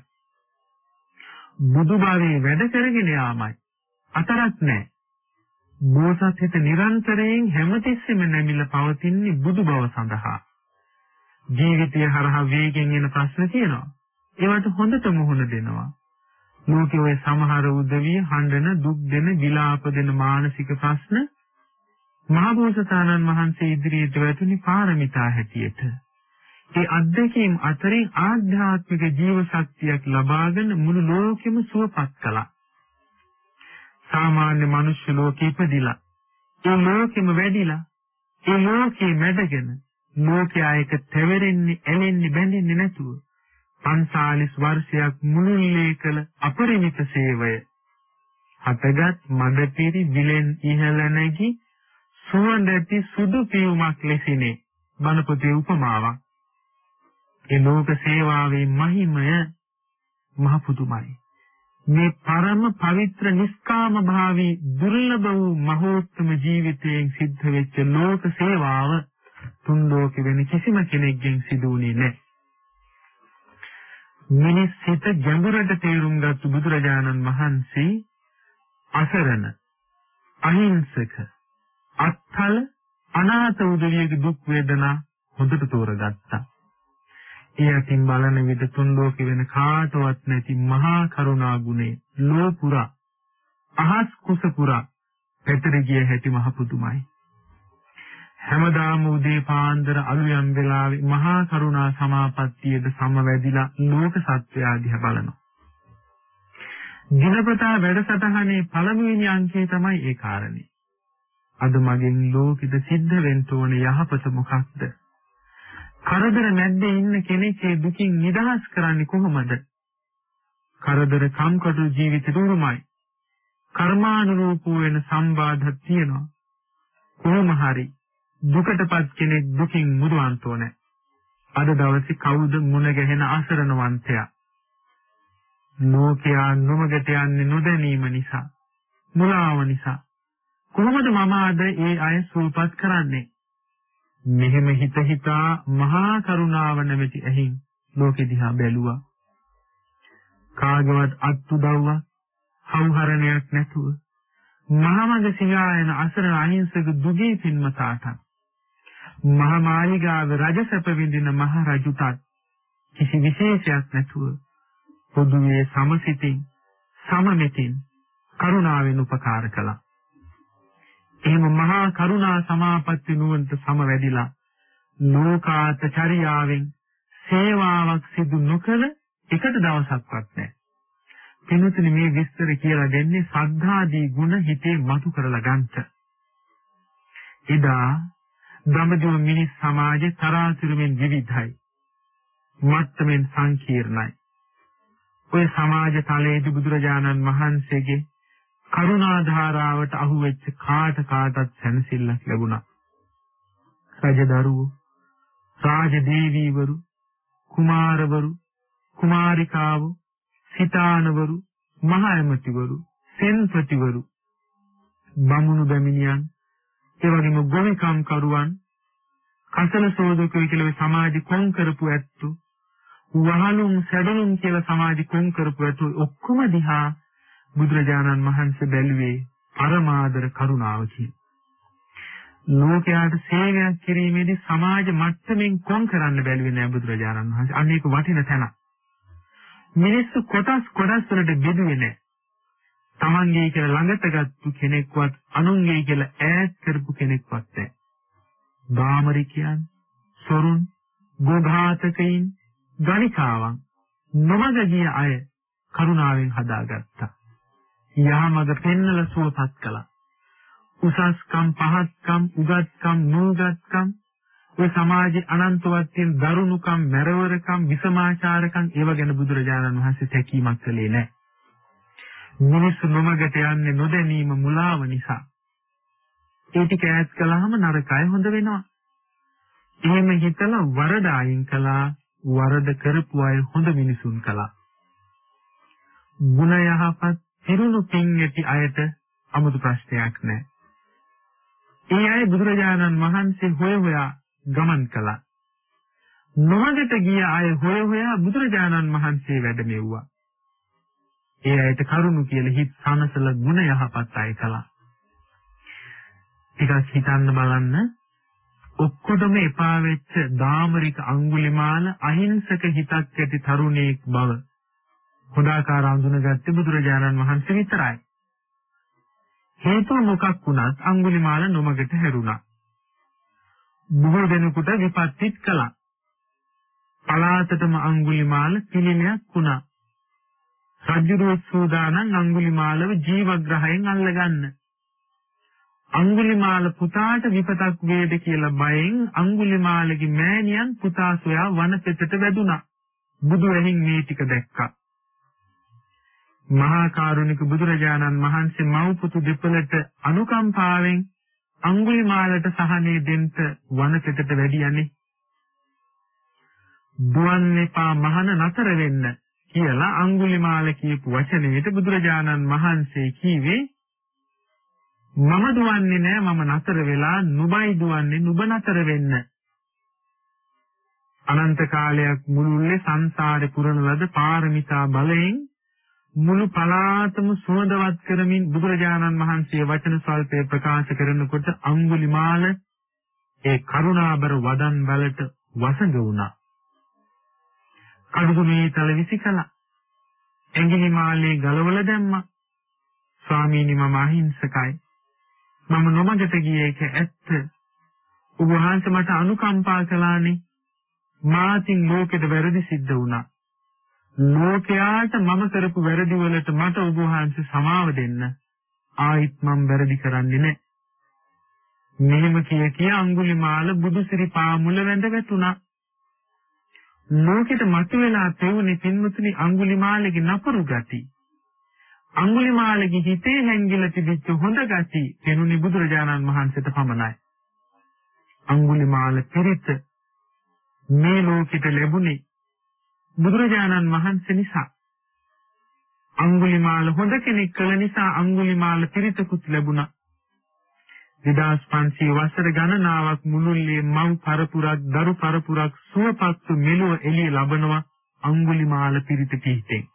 බුදු භාවයේ වැඩ කරගෙන යාමයි. අතරක් නැහැ. බෝසත් හිත නිරන්තරයෙන් හැමතිස්සෙම නැමිලා පවතින්නේ බුදු බව සඳහා. ජීවිතය හරහා වේගෙන් එන ප්‍රශ්න තියෙනවා. ඒවට හොඳට මුහුණ දෙනවා. ලෝකයේ ඔය සමහර උදවිය හඬන දුක් දෙන විලාප දෙන මානසික ප්‍රශ්න මහබෝසතාණන් වහන්සේ ඉදිරියට වැටුනි පාරමිතා හැටියට. ඒ අත්දැකීම් අතරින් ආධ්‍යාත්මික ජීව ශක්තියක් ලබාගෙන මුළු ලෝකෙම සුවපත් කළා. සාමාන්‍ය මනුෂ්‍ය ලෝකෙ ඉපදිලා. ඒ ලෝකෙම වැඩිලා. ඒ ලෝකේ මැඩගෙන ලෝකයා එක තෙවරෙන්නේ ඇලෙන්නේ බැඳෙන්නේ නැතුව 45 වර්ෂයක් මුළුල්ලේ කළ අපරිමිත සේවය. හතගත් මදපිරි විලෙන් ඉහළ නැගී සුවඳ ඇති සුදු පියුමක් ලෙසිනේ බණපොතේ උපමාවක්. ඒ ලෝක සේවාවේ මහිමය මහ පුදුමයි මේ පරම පවිත්‍ර නිස්කාම භාවී දුර්ලභ වූ මහෝත්තම ජීවිතයෙන් සිද්ධ වෙච්ච ලෝක සේවාව තුන් ලෝකෙ වෙන කිසිම කෙනෙක්ගෙන් සිදු වුණේ නැහැ. මිනිස් සිත ගැඹුරට තේරුම් ගත්තු බුදුරජාණන් වහන්සේ අසරණ අහිංසක අත්හල අනාථ උදවියගේ දුක් වේදනා හොඳට තෝරගත්තා. ඒ අතින් බලන විට තුන් ලෝකෙ වෙන කාටවත් නැති මහා කරුණා ගුණේ ලෝ පුරා අහස් කුස පුරා පැතර ගිය හැටි මහ පුදුමයි. හැමදාම උදේ පාන්දර අලුයම් වෙලාවේ මහා කරුණා සමාපත්තියේද සමවැදිලා ලෝක සත්‍යය දිහා බලනවා. දිනපතා වැඩසටහනේ පළමුවෙනි අංකය තමයි ඒ කාරණේ. අද මගෙන් ලෝකෙද සිද්ධ වෙන්න ඕන යහපත මොකක්ද? කරදර මැද්දේ ඉන්න කෙනෙක් ඒ දුකින් නිදහස් කරන්නේ කොහොමද? කරදර කම්කටොළු ජීවිතේ උරුමයි. කර්මානුරූප වෙන සම්බාධක් තියෙනවා. කොහොම හරි දුකටපත් කෙනෙක් දුකින් මුදවන්න ඕනේ. අද දවසේ කවුද මුණ ගැහෙන අසරණවන්තයා? ලෝකයා නොමගට යන්නේ නොදැනීම නිසා, මුලාව නිසා. කොහොමද මම අද ඒ අය සූපත් කරන්නේ? මෙහෙම හිත හිතා මහා කරුණාව නැමැති ඇහින් ලෝකෙ දිහා බැලුවා. කාගවත් අත්උදව්වක්, හවුහරණයක් නැතුව මහමඟ සිඟායන අසරණ අහිංසක දුගී පින්මතාට මහා මාලිගාව රජසැප විඳින මහ රජුටත් කිසි විශේෂයක් නැතුව පොදුවේ සමසිතින් සමමිතින් කරුණාවෙන් උපකාර කළා. එහෙම මහා කරුණා සමාපatti නුවන්ට සමවැදිලා ලෝකාත චර්යාවෙන් සේවාවක් සිදු නොකළ එකට දවසක්වත් නැහැ. පින්තුනි මේ විස්තර කියලා දෙන්නේ සද්ධාදී ගුණ හිතේ මතු කරලා ගන්නට. එදා දඹදිව මිනිස් සමාජේ තරාතිරමින් විවිධයි. මත්තමින් සංකීර්ණයි. ඔය සමාජ තලයේදී බුදුරජාණන් වහන්සේගේ කරුණා ධාරාවට අහු වෙච්ච කාට කාටත් සැනසෙල්ලක් ලැබුණා. රජදරුවෝ, රාජදේවීවරු, කුමාරවරු, කුමාරිකාවෝ, සිතානවරු, මහ ඇමතිවරු, සෙන්පතිවරු, බමුණු බැමිණියන් ඒ වගේම ගොවිකම් කරුවන් කසල සෝදකයෝ කියලා සමාජ කොන් කරපු ඇත්තු වහලුම් සැඩලුම් කියලා සමාජ කොන් කරපු ඇත්තු ඔක්කොම දිහා බුදුරජාණන් වහන්සේ බැලුවේ පරමාදර කරුණාවකින් ලෝකයාට සේවයක් කිරීමේදී සමාජ මට්ටමින් කොන් කරන්න බැලුවේ නෑ බුදුරජාණන් වහන්සේ අනේක වටින තැන මිනිස්සු කොටස් කොටස් වලට බෙදුවේ නෑ තමන්ගේ කියලා ළඟට ගත්තු කෙනෙක්වත් අනුන්ගේ කියලා ඈත් කරපු කෙනෙක්වත් නැහැ. ගාමරිකයන්, සොරුන්, ගෝඝාතකයින්, ගණිකාවන් නොමග ගිය අය කරුණාවෙන් හදාගත්තා. යහමඟ පෙන්නලා සුවපත් කළා. උසස්කම් පහත්කම් උගත්කම් නූගත්කම් ඔය සමාජයේ අනන්තවත් තියෙන දරුණුකම් මැරවරකම් විසමාචාරකම් ඒව ගැන බුදුරජාණන් වහන්සේ තැකීමක් කළේ නැහැ. මිනිස්සු නොමගට යන්නේ නොදැනීම මුලාව නිසා. ඒ ටික ඈත් කළාම නරකයි හොඳ වෙනවා. එහෙම හිතලා වරද අයින් කළා වරද කරපු අය හොඳ මිනිසුන් කළා. ගුණ යහපත් පිරුණු පින් ඇති අයට 아무තු ප්‍රශ්නයක් නැහැ. ඒ අය බුදුරජාණන් වහන්සේ හොය හොයා ගමන් කළා. නොමගට ගිය අය හොය හොයා බුදුරජාණන් වහන්සේ වැඩමෙව්වා. ඒ ඇයට කරුණු කියලා හිත සනසල ගුණ යහපත් අය කළා. ටිකක් හිතන්න බලන්න ඔක්කොටම එපා වෙච්ච දාමරික අඟුලිමාල අහිංසක හිතක් ඇති තරුණයෙක් බව හොදාකාර අඳුනගත්තේ බුදුරජාණන් වහන්සේ විතරයි. හේතුව මොකක් වුණත් අඟුලිමාල නොමගට හැරුණා. බොහෝ දෙනෙකුට විපත්තිත් කළා. පලාතටම අඟුලිමාල පිළිලයක් වුණා. රජුරුව සූදානම් අඟුලිමාලව ජීවග්‍රහයෙන් අල්ලගන්න. අඟුලිමාල පුතාට විපතක් වේද කියලා බයෙන් අඟුලිමාලගේ මෑණියන් පුතා සොයා වනපෙතට වැදුනා. බුදු ඇහින් මේ ටික දැක්කා. මහා කරුණික බුදුරජාණන් වහන්සේ මව්පුතු දෙපළට අනුකම්පාවෙන් අඟුලිමාලට සහනේ දෙන්න වනපෙතට වැඩියනේ. දුවන් එපා මහන නතර වෙන්න කියලා අඟුලිමාල කියපු වචනේට බුදුරජාණන් වහන්සේ කීවේ මම දුවන්නේ නෑ මම නතර වෙලා නුඹයි දුවන්නේ නුඹ නතර වෙන්න අනන්ත කාලයක් මුළුල්ලේ සංසාරේ පුරන ලද පාරමිතා බලයෙන් මුළු පලාතම සුවඳවත් කරමින් බුදුරජාණන් වහන්සේ වචන ස්වල්පේ ප්‍රකාශ කරනකොට අඟුලිමාල ඒ කරුණාබර වදන් වලට වසඟ වුණා කඩුගුමේ තල විසිකලා. ඇඟිලි මාලේ ගලවලා දැම්මා. ස්වාමීනි මම අහිංසකයි. මම නොමගට ගියේ ඒක ඇත්ත. ඔබ වහන්සේ මට අනුකම්පා කළානේ. මාතින් ලෝකෙට වැරදි සිද්ධ වුණා. ලෝකයාට මම කරපු වැරදි වලට මට ඔබ වහන්සේ සමාව දෙන්න. ආයිත් මම වැරදි කරන්නේ නැහැ. මෙහෙම කිය කිය අඟුලිමාල බුදුසිරි පාමුල වැඳ වැටුණා. ලෝකෙට මතුවලා පෙවුනේ පින්වතුනි අඟුලිමාලගේ නපුරු ගති. අඟුලිමාලගේ හිතේ හැංගිලා තිබිච්ච හොඳ ගති පෙනුනේ බුදුරජාණන් වහන්සේට පමණයි. අඟුලිමාල පිරිත මේ ලෝකෙට ලැබුණේ බුදුරජාණන් වහන්සේ නිසා. අඟුලිමාල හොඳ කෙනෙක් කළ නිසා අඟුලිමාල පිරිතකුත් ලැබුණා. 2500 වසර ගණනාවක් මුළුල්ලේ මව් පරපුරක් දරු පරපුරක් සුවපත්තු මෙලොව එළිය ලබනවා අඟුලිමාල පිරිත කීතෙන්.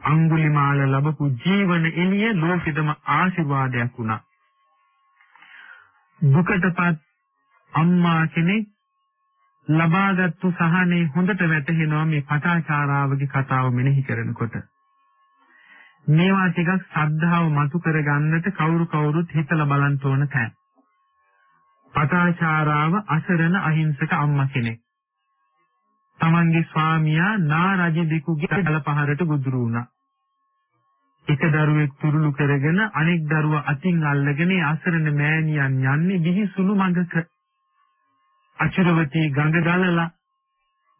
අඟුලිමාල ලැබපු ජීවන එළිය ලෝකෙටම ආශිර්වාදයක් වුණා. දුකටපත් අම්මා කෙනෙක් ලබාගත්තු සහනේ හොඳට වැටහෙනවා මේ පටාචාරාවගේ කතාව මෙනෙහි කරනකොට. මේවා ටිකක් සද්ධාව මතු කරගන්නට කවුරු කවුරුත් හිතලා බලන්න ඕන තැන. පතාචාරාව අසරණ අහිංසක අම්මා කෙනෙක්. තමන්ගේ ස්වාමියා නාරජ දෙකුගේ ගලපහරට ගුදුරු වුණා. එක දරුවෙක් තුරුළු කරගෙන අනෙක් දරුවා අතින් අල්ලගෙන අසරණ මෑණියන් යන්නේ බිහිසුණු මඟක. අචිරවතී ගඟ ගලලා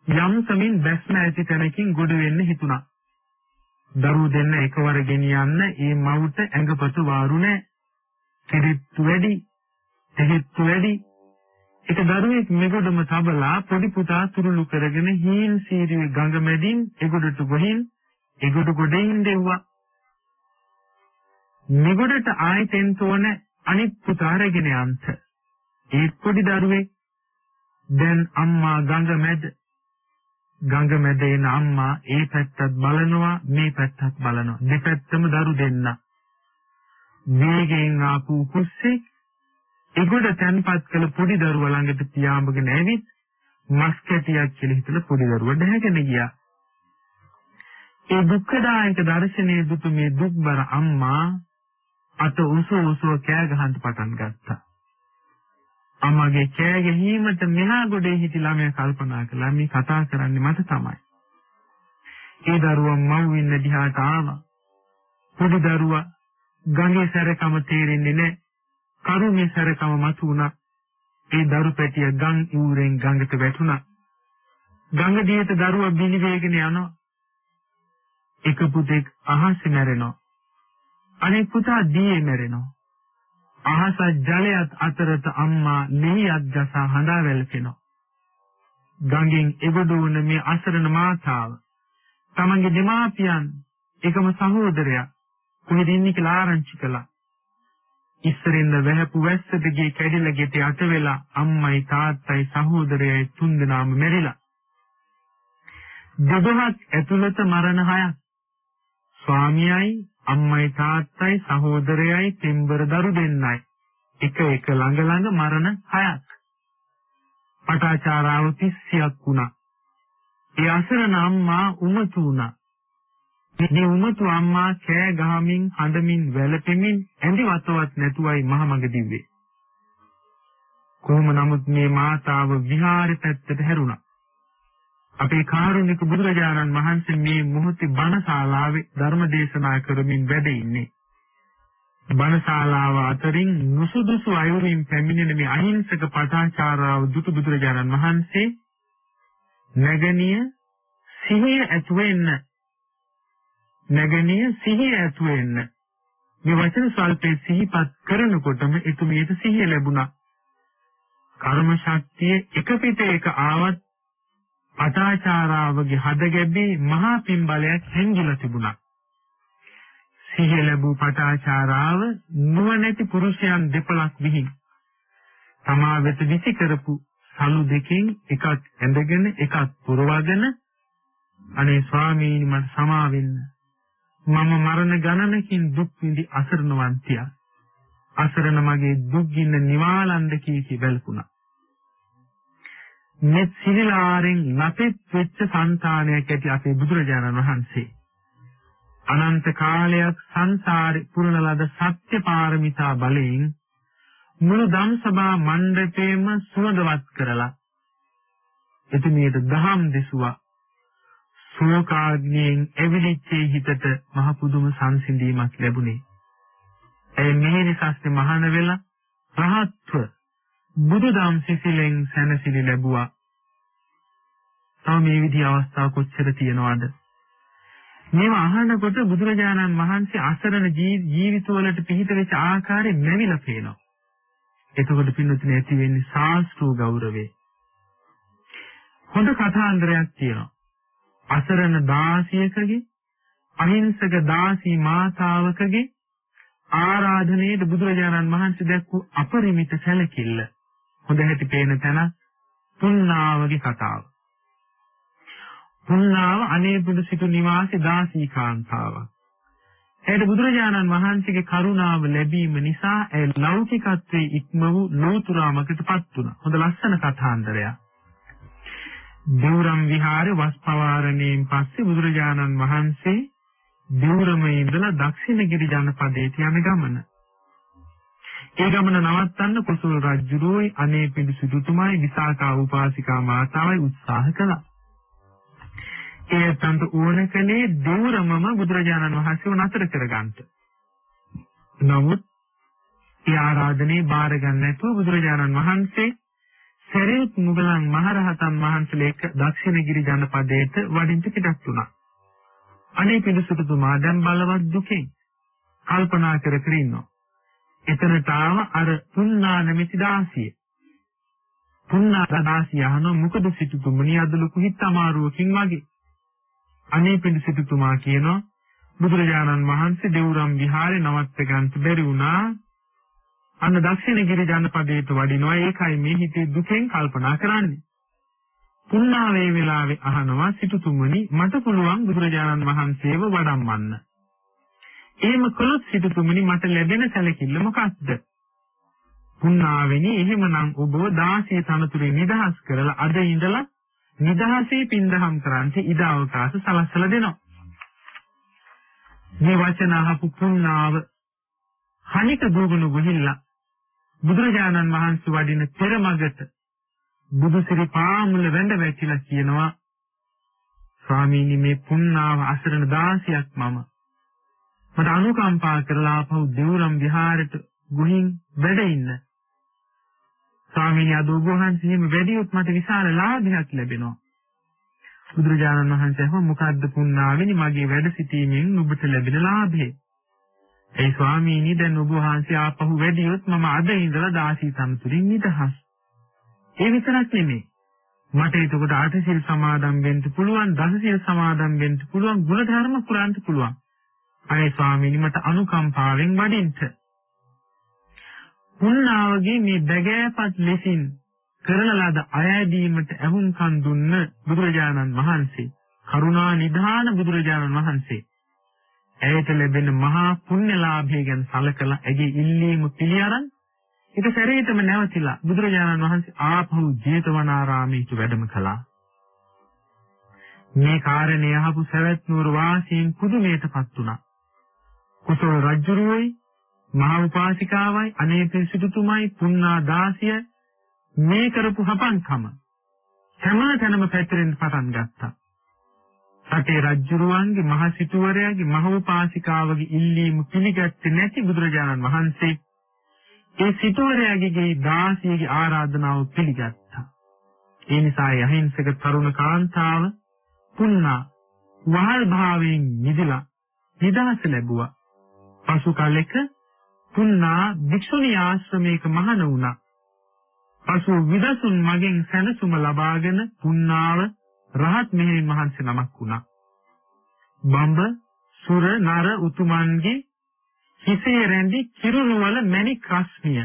යම් සමින් බැස්ම ඇති තැනකින් ගොඩ වෙන්න හිතුණා. දරුවෝ දෙන්න එකවර ගෙනියන්න ඒ මවුට ඇඟපතු වාරු නැහැ. කිරිත්තු වැඩි, තෙහිත්තු වැඩි. එක දරුවෙක් මෙගොඩම තබලා පොඩි පුතා තුරුළු කරගෙන හීන් සීරියේ ගඟ මැදින් එගොඩට ගොහින් එගොඩ ගොඩින් දෙව්වා. මෙගොඩට ආයෙත් තෝන අනිත් පුතා රැගෙන යන්ත. ඒ පොඩි දරුවෙක් දැන් අම්මා ගඟ මැද ගඟ මැද එන අම්මා ඒ පැත්තත් බලනවා මේ පැත්තත් බලනවා. දෙපැත්තම දරු දෙන්න. වේගයෙන් ආපු කුස්සේ ඒගොඩ තැන්පත් කළ පොඩි දරුවා ළඟට පියාඹගෙන ඇවිත් මස් කැටියක් කියලා හිතලා පොඩි දරුවා දැහැගෙන ගියා. ඒ දුක්ඛදායක දර්ශනයේ දුතු මේ දුක්බර අම්මා අත උසෝ උසෝ කෑ ගහන්න පටන් ගත්තා. අම්මගේ කෑ ගැහිමට මෙහා ගොඩේ හිටි ළමයා කල්පනා කළා මේ කතා කරන්නේ මට තමයි. ඒ දරුවා මව් ඉන්න දිහාට ආවා. පොඩි දරුවා ගඟේ සැරකම තේරෙන්නේ නැහැ. කරුමේ සැරකම මතු වුණා. ඒ දරු පැටිය ගම් ඌරෙන් ගඟට වැටුණා. ගඟ දිහට දරුවා බිලි වේගෙන යනවා. එක පුතෙක් අහසේ මැරෙනවා. අනෙක් පුතා දියේ මැරෙනවා. අහස ජලයත් අතරත අම්මා ලෙහියක් ගසා හඬා වැළපෙනවා. ගඟෙන් එගොඩ වුණ මේ අසරණ මාතාව තමන්ගේ දෙමාපියන් එකම සහෝදරයා කොහෙද ඉන්නේ කියලා ආරංචි කළා. ඉස්සරින්ද වැහපු වැස්සට ගිය කැඩිලා ගෙට යට වෙලා අම්මයි තාත්තයි සහෝදරයයි තුන්දෙනාම මැරිලා. දෙදහක් ඇතුළත මරණ හයක්. ස්වාමියයි අම්මයි තාත්තයි සහෝදරයයි තෙම්බර දරු දෙන්නයි. එක එක ළඟ ළඟ මරණ හයක්. පටාචාරාව 30ක් වුණා. ඒ අසරණ අම්මා උමතු වුණා. මේ උමතු අම්මා කෑ ගහමින් හඬමින් වැළපෙමින් ඇඳි වතවත් නැතුවයි මහමඟ දිව්වේ. කොහොම නමුත් මේ මාතාව විහාරෙ පැත්තට හැරුණා. අපේ කාරුණික බුදුරජාණන් වහන්සේ මේ මොහොතේ බණශාලාවේ ධර්ම දේශනා කරමින් වැඩ ඉන්නේ. බණශාලාව අතරින් නුසුදුසු අයුරින් පැමිණෙන මේ අහිංසක පටාචාරාව දුටු බුදුරජාණන් වහන්සේ නැගණිය සිහිය ඇතුවෙන්න නැගණිය සිහිය ඇතුවෙන්න මේ වචන සල්පේ සිහිපත් කරනකොටම එතුමියට සිහිය ලැබුණා. කර්ම ශක්තිය එක පිට එක ආවත් පටාචාරාවගේ හද ගැබේ මහා පින් බලයක් හැංගිලා තිබුණා. සිහිය ලැබූ පටාචාරාව නුවණැති පුරුෂයන් දෙපළක් විහිං. තමා වෙත විසි කරපු සලු දෙකෙන් එකක් ඇඳගෙන එකක් පුරවගෙන අනේ ස්වාමීනි මට සමා වෙන්න. මම මරණ ගණනකින් දුක් විඳි අසරණවන්තියා. අසරණ මගේ දුක් ගින්න නිවාලන්ද කී කී බැලුණා. මෙත් සිරිලාරෙන් නැතෙත් වෙච්ච సంతානයක් ඇති අපේ බුදුරජාණන් වහන්සේ. අනන්ත කාලයක් සංසාරේ පුරන ලද සත්‍ය පාරමිතා බලයෙන් මුළු ධම්සභා මණ්ඩපේම සුවඳවත් කරලා එතුමියට දහම් දෙසුවා. ශෝකාග්නියෙන් එවිලිච්චේ හිතට මහ පුදුම සංසිඳීමක් ලැබුණේ. ඒ මිහිරි සස්ති මහාන වෙලා රහත්ව බුදුදම් සිසිලෙන් සැනසෙලි ලැබුවා. තව මේ විදිහේ අවස්ථා කොච්චර තියෙනවද? මේවා අහනකොට බුදුරජාණන් වහන්සේ අසරණ ජීවිතවලට පිහිට වෙච්ච ආකාරය නැවිලා පේනවා. එතකොට පින්නතුනේ ඇති වෙන්නේ ශාස්ත්‍රීය ගෞරවේ. හොඳ කතාන්දරයක් තියෙනවා. අසරණ දාසියකගේ අහිංසක දාසී මාතාවකගේ ආරාධනයේද බුදුරජාණන් වහන්සේ දැක්වූ අපරිමිත සැලකිල්ල හොඳ හැටි පේන තැන පුන්නාවගේ කතාව. පුන්නාව අනේපුඩ සිටු නිවාසී දාසී කාන්තාවක්. එයට බුදුරජාණන් වහන්සේගේ කරුණාව ලැබීම නිසා ඒ ලෞකිකත්වයේ ඉක්ම වූ ලෝතුරාමකටපත් වුණා. හොඳ ලස්සන කථාන්දරයක්. දෙවුරම් විහාරේ වස් පවාරණයෙන් පස්සේ බුදුරජාණන් වහන්සේ දෙවුරමේ ඉඳලා දක්ෂිණගිරි ජනපදයට යන ගමන. ඒ ගමන නවත්තන්න කුසල රජුරුයි අනේ පිළිසුදුතුමයි විසාකා උපාසිකා මාතාවයි උත්සාහ කළා. ඒ තන්ට ඕන කලේ දෙවුරමම බුදුරජාණන් වහන්සේව නතර කරගන්න. නමුත් ඒ ආරාධනේ බාර ගන්න නැතුව බුදුරජාණන් වහන්සේ සරියුත් මුගලන් මහරහතන් වහන්සේලා එක්ක දක්ෂිණගිරි ජනපදයට වඩින්න පිටත් වුණා. අනේ පිළිසුතුමා දැන් බලවත් දුකෙන් කල්පනා කර කර ඉන්නවා. එතනට ආව අර පුන්නා නැමැති දාසිය. පුන්නා දාසිය අහන මොකද සිටුතුමනි අද ලොකු හිත අමාරුවකින් වගේ. අනේ පිළිසුතුමා කියනවා බුදුරජාණන් වහන්සේ දෙවුරම් විහාරේ නවත්ත ගන්නට බැරි වුණා. අන්න දක්ෂිණගිරි ජනපදයට වඩිනවා ඒකයි මේ හිතේ දුකෙන් කල්පනා කරන්නේ. පුන්නා වේ වෙලාවේ අහනවා සිටුතුමනි මට පුළුවන් බුදුරජාණන් වහන්සේව වඩම්මන්න. එහෙම කළොත් සිටුතුමනි මට ලැබෙන සැලකිල්ල මොකක්ද? පුන්නාවෙනි එහෙමනම් ඔබ 16 තනතුරේ නිදහස් කරලා අද ඉඳලා නිදහසේ පින්දහම් කරන්ට ඉඩ අවකාශ සලස්සලා දෙනවා. මේ වචන අහපු පුන්නාව හනික දුගුණු ගිහිල්ලා බුදුරජාණන් වහන්සේ වඩින පෙරමගට බුදුසිරි පාමුල වැඳ වැටිලා කියනවා ස්වාමීනි මේ පුන්නාව අසරණ දාසියක් මම මට අනුකම්පා කරලා ආපහු දෙවුරම් විහාරයට ගුහින් වැඩ ඉන්න ස්වාමීනි අද ඔබ වහන්සේ එහෙම වැඩියොත් මට විශාල ලාභයක් ලැබෙනවා බුදුරජාණන් වහන්සේ අහුව මොකද්ද පුන්නාවෙනි මගේ වැඩ සිටීමෙන් ඔබට ලැබෙන ලාභය ඒ ස්වාමීනි දැන් ඔබ වහන්සේ ආපහු වැඩියොත් මම අද ඉඳලා දාසී සම්තුලින් නිදහස්. ඒ විතරක් නෙමෙයි. මට එතකොට අටසිල් සමාදන් වෙන්න පුළුවන්, දසසිල් සමාදන් වෙන්න පුළුවන්, ගුණධර්ම පුරන්න පුළුවන්. අනේ ස්වාමීනි මට අනුකම්පාවෙන් වඩින්න. පුන්නාවගේ මේ බැගෑපත් ලෙසින් කරන ලද අයදීමට ඇහුම්කන් දුන්න බුදුරජාණන් වහන්සේ කරුණා නිධාන බුදුරජාණන් වහන්සේ ඇයට ලැබෙන මහා පුණ්‍යලාභය ගැන සලකලා ඇගේ ඉල්ලීම පිළිඅරන් ඊට සැරේටම නැවතිලා බුදුරජාණන් වහන්සේ ආපහු ජේතවනාරාමයට වැඩම කළා. මේ කාරණේ අහපු සවැත් නුවර වාසීන් පුදුමයටපත් වුණා. කුසල රජුරුවයි මහා උපාසිකාවයි අනේපිල් සිටුතුමයි පුන්නා දාසිය මේ කරපු හපන්කම හැම තැනම පැතිරෙන්න පටන් ගත්තා. රටේ රජුරුවන්ගේ මහ සිටුවරයාගේ මහෝපාසිකාවගේ ඉල්ලීම පිළිගත්තේ නැති බුදුරජාණන් වහන්සේ ඒ සිටුවරයාගේ දාසියගේ ආරාධනාව පිළිගත්තා. ඒ නිසා යහිංසක තරුණ කාන්තාව පුන්නා වහල් භාවයෙන් නිදලා නිදහස ලැබුවා. පසු කලෙක පුන්නා භික්ෂුණී ආශ්‍රමයක මහණ වුණා. පසු විදසුන් මගෙන් සැනසුම ලබාගෙන පුන්නාව රහත් මෙහෙණින් වහන්සේ නමක් වුණා. බඹ සුර නර උතුමන්ගේ හිසේ රැඳි කිරුණුවල මණික් රශ්මිය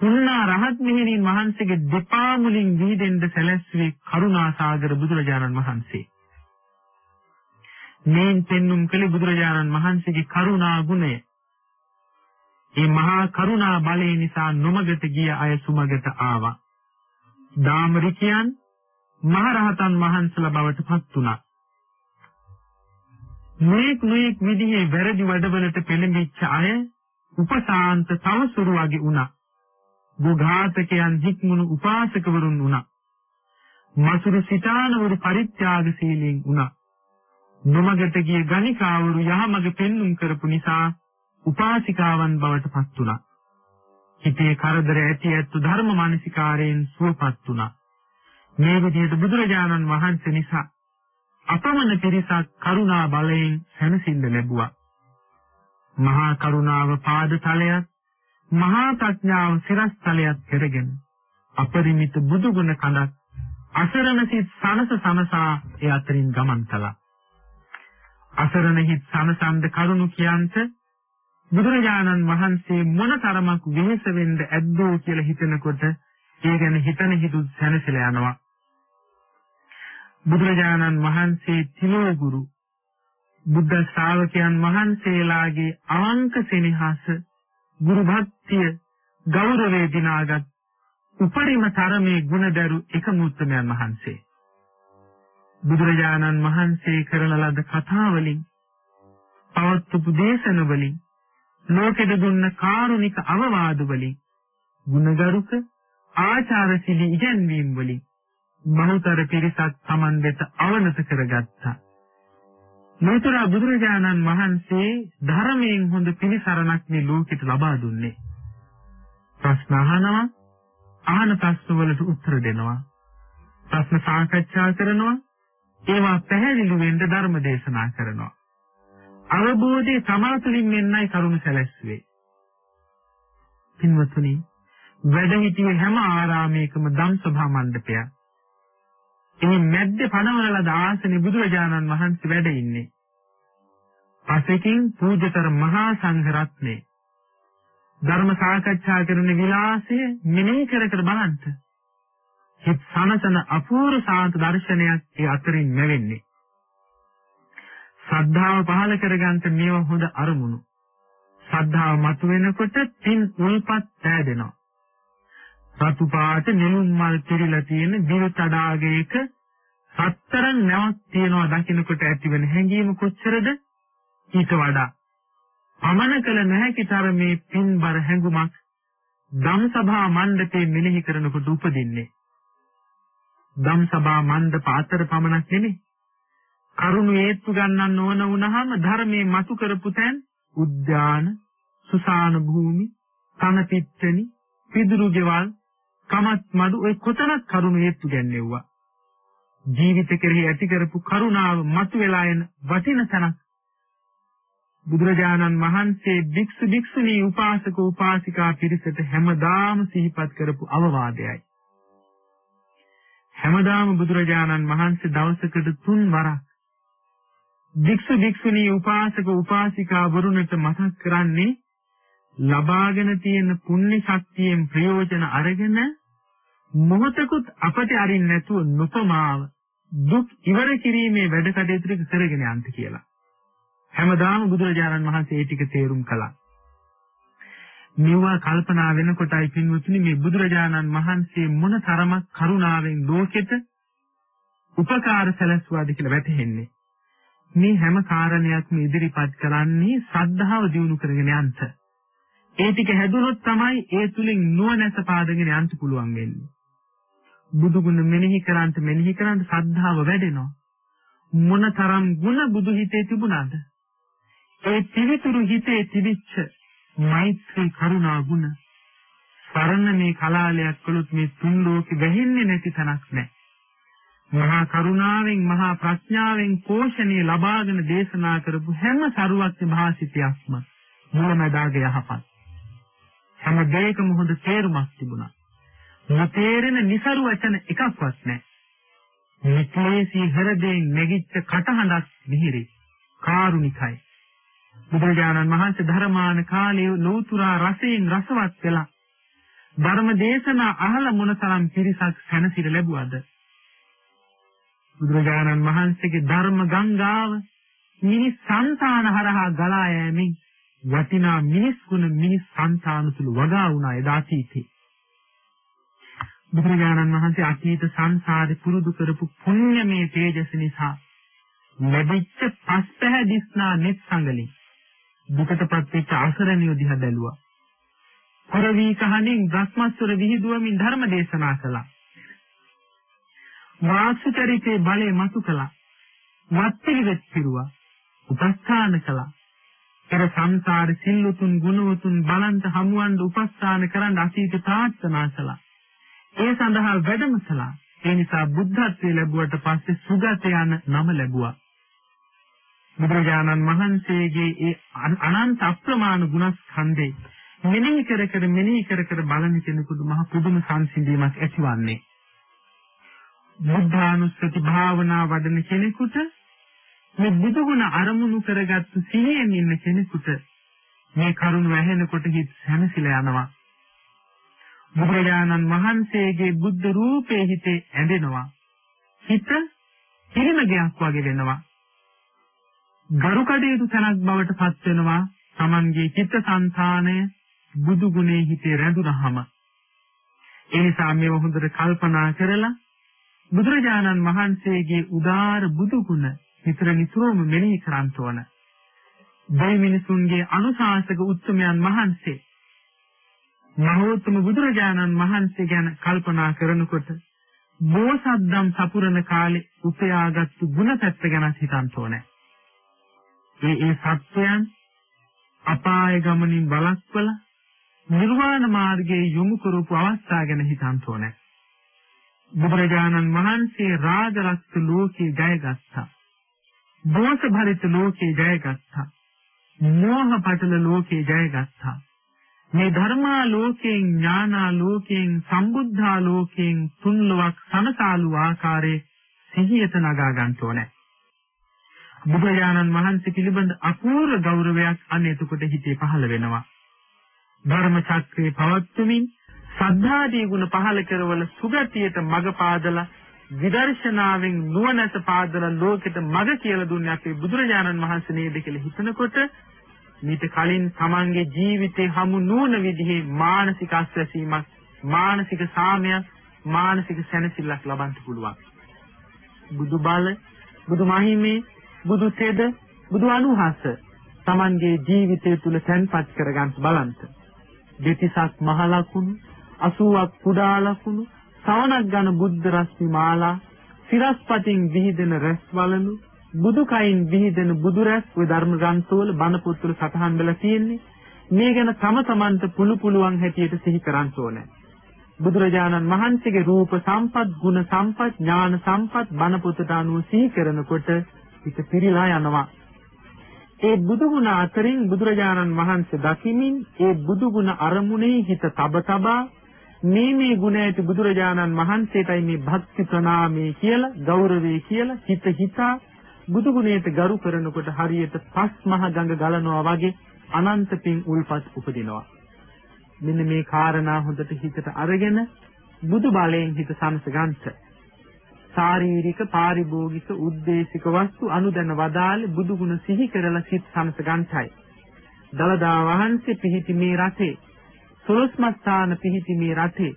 පුන්නා රහත් මෙහෙණින් වහන්සේගේ දෙපා මුලින් වීදෙන්ද සැලැස්සුවේ කරුණාසාගර බුදුරජාණන් වහන්සේ. මේන් පෙන්눔 කළේ බුදුරජාණන් වහන්සේගේ කරුණා ගුණය. මේ මහා කරුණා බලය නිසා නොමගට ගිය අය සුමගට ආවා. දාමරිකයන් මහරහතන් වහන්සේලා බවට පත් වුණා. මේක මේක විදිහේ වැරදි වැඩවලට පෙළඹිච්ච අය උපසාන්ත තවසුරු වගේ වුණා. දුඝාතකයන් හික්මුණු උපාසකවරුන් වුණා. මසුරු සිතානවරු පරිත්‍යාගශීලීන් වුණා. නොමගට ගිය ගණිකාවරු යහමඟ පෙන්눔 කරපු නිසා උපාසිකාවන් බවට පත් වුණා. හිතේ කරදර ඇති ඇත්තු ධර්ම මානසිකාරයෙන් සුවපත් වුණා. මේ විදිහට බුදුරජාණන් වහන්සේ නිසා අපමණ පිරිසක් කරුණා බලයෙන් සැනසෙන්න ලැබුවා. මහා කරුණාව පාදතලයක් මහා ප්‍රඥාව සිරස්තලයක් කරගෙන අපරිමිත බුදු ගුණ කඳක් අසරණ සිත් සනස සනසා ඒ අතරින් ගමන් කළා. අසරණ හිත් සනසන්ද කරුණු කියන්ට බුදුරජාණන් වහන්සේ මොන තරමක් වෙහෙස වෙන්න ඇද්දෝ කියලා හිතනකොට ඒ ගැන හිතන හිතු සැනසෙලා යනවා. බුදුරජාණන් වහන්සේ තිලෝ ගුරු බුද්ධ ශ්‍රාවකයන් වහන්සේලාගේ අවංක සෙනෙහස ගුරු භක්තිය ගෞරවය දිනාගත් උපරිම තරමේ ගුණදරු එකම උත්තමයන් වහන්සේ බුදුරජාණන් වහන්සේ කරන ලද කතාවලින් පවත්වපු දේශන වලින් ලෝකෙට දුන්න කාරුණික අවවාද වලින් ගුණගරුක ආචාරශීලී ඉගැන්වීම් වලින් බහුතර පිරිසක් Taman වෙත අවනත කරගත්තා. නේතර බුදුරජාණන් වහන්සේ ධර්මයෙන් හොඳ පිළිසරණක් මේ ලෝකෙට ලබා දුන්නේ. ප්‍රශ්න අහනවා, අහන ප්‍රශ්න වලට උත්තර දෙනවා. ප්‍රශ්න සාකච්ඡා කරනවා, ඒවා පැහැදිලි වෙන්න ධර්ම දේශනා කරනවා. අවබෝධයේ තමා තුළින් මෙන්නයි කරුණ සැලැස්සුවේ. පින්වතුනි, වැඩ සිටියේ හැම ආරාමයකම ධම් සභා මණ්ඩපයක්. එහි මැද්ද පනවලද ආසනේ බුදුරජාණන් වහන්සේ වැඩ ඉන්නේ. පසෙකින් පූජතර මහා සංඝ රත්නේ ධර්ම සාකච්ඡා කරන විලාසය මෙනෙහි කර කර බලන්න. හිත සනසන අපූර්ව සාන්ත දර්ශනයක් ඒ අතරින් ලැබෙන්නේ. ශ්‍රද්ධාව පහළ කරගන්න මේව හොඳ අරමුණු. ශ්‍රද්ධාව මතුවෙනකොට තින් උල්පත් පෑදෙනවා. රතු පාට නෙළුම් මල් පිරීලා තියෙන දිව තඩාගයක සතරන් නැවක් තියනවා දකින්නකොට ඇතිවෙන හැඟීම කොච්චරද ඊට වඩා පමන කළ නැහැකි තරමේ පින්බර හැඟුමක් ධම් සභා මණ්ඩපේ මෙනෙහි කරනකොට උපදින්නේ ධම් සභා මණ්ඩප අතර පමණක් නෙමෙයි කරුණ හේතු ගන්නන්න ඕන වුණාම ධර්මයේ මතු කරපු තැන් උද්‍යාන සුසාන භූමි තන පිට්ටනි පිදුරු ගෙවල් කමත් මඩු ඔය කොතනක් කරුණ හේතු ගන්නෙව්වා. ජීවිත කෙරෙහි ඇති කරපු කරුණාව මතු වෙලා එන වටින තැනක්. බුදුරජාණන් වහන්සේ භික්ෂු භික්ෂුණී උපාසක උපාසිකා පිරිසට හැමදාම සිහිපත් කරපු අවවාදයයි. හැමදාම බුදුරජාණන් වහන්සේ දවසකට තුන් වරක් භික්ෂු භික්ෂුණී උපාසක උපාසිකා වරුණට මතක් කරන්නේ ලබාගෙන තියෙන පුණ්‍ය ශක්තියෙන් ප්‍රයෝජන අරගෙන මොහතකුත් අපට අරින්න නැතුව නොපමාව දුක් ඉවර කිරීමේ වැඩ කටයුතු ටික කරගෙන යන්න කියලා. හැමදාම බුදුරජාණන් වහන්සේ ඒ ටික තේරුම් කළා. මෙවුවා කල්පනා වෙනකොටයි පින්වතුනි මේ බුදුරජාණන් වහන්සේ මොන තරමක් කරුණාවෙන් ලෝකෙට උපකාර සැලැස්සුවාද කියලා වැටහෙන්නේ. මේ හැම කාරණයක්ම ඉදිරිපත් කරන්නේ ශ්‍රද්ධාව දියුණු කරගෙන යන්න. ඒ ටික හැදුනොත් තමයි ඒ තුලින් නුවණැස පාදගෙන යන්න පුළුවන් වෙන්නේ. බුදු ගුණ මෙනෙහි කරන්ට මෙනෙහි කරන්ට ශ්‍රද්ධාව වැඩෙනවා. මොනතරම් ಗುಣ බුදු හිතේ තිබුණාද? ඒ පිළිතුරු හිතේ තිබිච්ච මෛත්‍රී කරුණා ගුණ සරණ මේ කලාලයක් කළොත් මේ තුන් ලෝකෙ වැහෙන්නේ නැති තැනක් නැහැ. මහා කරුණාවෙන් මහා ප්‍රඥාවෙන් පෝෂණය ලබාගෙන දේශනා කරපු හැම සරුවත්්‍ය භාසිතයක්ම මුලමදාග යහපත්. හැම දෙයකම හොඳ තේරුමක් තිබුණා. නොතේරෙන નિසරු වචන එකක්වත් නැහැ. නික්ලේශී හෘදයෙන් නැගිච්ච කටහඬක් මිහිරි කාරුණිකයි. බුදුරජාණන් වහන්සේ ධර්මාන කාලයේ ලෝතුරා රසයෙන් රසවත් වෙලා ධර්ම දේශනා අහලා මොනතරම් පිරිසක් සැනසෙල ලැබුවද? බුදුරජාණන් වහන්සේගේ ධර්ම ගංගාව මිනිස් సంతාන හරහා ගලා යෑමෙන් වටිනා මිනිස් ගුණ මිනිස් సంతාන තුළු වගා වුණා එදා තීතේ. බුදුරජාණන් වහන්සේ අතීත සංසාරේ පුරුදු කරපු පුණ්‍යමය තේජස නිසා ලැබිච්ච පස්පැහැ දිස්නා net සංගලේ දුකටපත් වෙච්ච අසරණියෝ දිහා බැලුවා. පොරවි කහණින් භ්‍රමස්වර විහිදුවමින් ධර්ම දේශනා කළා. වාසුචරිතේ බලය මතු කළා. වත්පිළිවෙත් පිරුවා. උපස්ථාන කළා. පෙර සංසාර සිල්ලුතුන් ගුණවතුන් බලන්ත හමුවන්න උපස්ථාන කරන් අසීත ප්‍රාර්ථනා කළා. ඒ සඳහා වැඩම කළා. ඒ නිසා බුද්ධත්වයේ ලැබුවට පස්සේ සුගත යන නම ලැබුවා. බුදුරජාණන් වහන්සේගේ ඒ අනන්ත අප්‍රමාණ ගුණස්කන්ධේ මෙනෙහි කර කර මෙනෙහි කර කර බලන කෙනෙකුට මහ පුදුම සංසිඳීමක් ඇතිවන්නේ. බුද්ධානුස්සති භාවනා වඩන කෙනෙකුට මේ බුදුගුණ අරමුණු කරගත්තු සිහියෙන් ඉන්න කෙනෙකුට මේ කරුණ වැහෙනකොට හිත සැනසීලා යනවා. බුදුරජාණන් වහන්සේගේ බුද්ධ රූපේ හිතේ ඇඳෙනවා. හිත පිරිමගයක් වගේ වෙනවා. ගරු කඩේතු තනක් බවට පත් වෙනවා. Tamanගේ චිත්තසංතානය බුදු ගුණේ හිතේ රැඳුනහම. ඒ නිසා මේව හොඳට කල්පනා කරලා බුදුරජාණන් වහන්සේගේ උදාාර බුදු ගුණ නිතර නිතරම මෙනෙහි කරන්න ඕන. දෙවි මිනිසුන්ගේ අනුශාසක උත්තමයන් වහන්සේ මහෝත්තම බුදුරජාණන් වහන්සේ ගැන කල්පනා කරනකොට බෝසත්දම් සපුරන කාලේ උපයාගත්තු ගුණපැත්ත ගැන හිතන්න ඕනේ. ඒ ඒ සත්‍යයන් අපාය ගමනින් බලක්වලා නිර්වාණ මාර්ගයේ යොමු කරපු අවස්ථා ගැන හිතන්න ඕනේ. බුදුරජාණන් වහන්සේ රාජරක්ත ලෝකේ ජයගත්තා. දෝෂ භරිත ලෝකේ ජයගත්තා. මෝහ පටල ලෝකේ ජයගත්තා. මේ ධර්මා ලෝකයෙන් ඥානා ලෝකයෙන් සම්බුද්ධා ලෝකයෙන් තුන්ලොවක් සනසාලු ආකාරයේ සිහියට නගා ගන්න ඕනේ. බුදුරජාණන් වහන්සේ පිළිබඳ අපූර්ව ගෞරවයක් අන්න එතකොට හිතේ පහළ වෙනවා. ධර්ම චක්‍රේ පවත්වමින් සද්ධාදී ගුණ පහළ කරවල සුගතියට මඟ පාදලා විදර්ශනාවෙන් නුවණැස පාදලා ලෝකෙට මඟ කියලා දුන්නේ අපේ බුදුරජාණන් වහන්සේ නේද කියලා හිතනකොට මීට කලින් තමන්ගේ ජීවිතේ හමු නුවණ විදිහේ මානසික අස්වැසීමක් මානසික සාමයක් මානසික සැනසෙල්ලක් ලබන්න පුළුවන්. බුදු බල බුදු මහිමේ බුදු තෙද බුදු අනුහස තමන්ගේ ජීවිතය තුල තැන්පත් කරගන්න බලන්න. දෙතිසක් මහ ලකුණු 80ක් කුඩා ලකුණු සවනක් ගන බුද්ධ රශ්මි මාලා සිරස්පතින් විහිදෙන රැස් වලලු බුදු කයින් විහිදෙන බුදු රැස් ඔය ධර්ම ග්‍රන්ථවල බණ පොත්වල සටහන් වෙලා තියෙන්නේ. මේ ගැන තම තමන්ට පුළු පුළුවන් හැටියට සිහි කරන්න ඕනේ. බුදුරජාණන් වහන්සේගේ රූප සම්පත් ගුණ සම්පත් ඥාන සම්පත් බණ පොතට අනුව සිහි කරනකොට හිත පිරීලා යනවා. ඒ බුදු ගුණ අතරින් බුදුරජාණන් වහන්සේ දකිමින් ඒ බුදු ගුණ අරමුණේ හිත තබ තබා මේ මේ ගුණ ඇති බුදුරජාණන් වහන්සේටයි මේ භක්ති ප්‍රණාමේ කියලා ගෞරවේ කියලා හිත හිතා බුදු ගුණයට ගරු කරනකොට හරියට පස් මහ ගඟ ගලනවා වගේ අනන්ත පින් උල්පත් උපදිනවා. මෙන්න මේ කාරණා හොඳට හිතට අරගෙන බුදු බලයෙන් හිත සංස ගන්නට. ශාරීරික පාරිභෝගික උද්දේශික වස්තු අනුදැන වදාළේ බුදු ගුණ සිහි කරලා සිත සංස ගන්නයි දලදා වහන්සේ පිහිටි මේ රටේ සොළොස්මස්ථාන පිහිටි මේ රටේ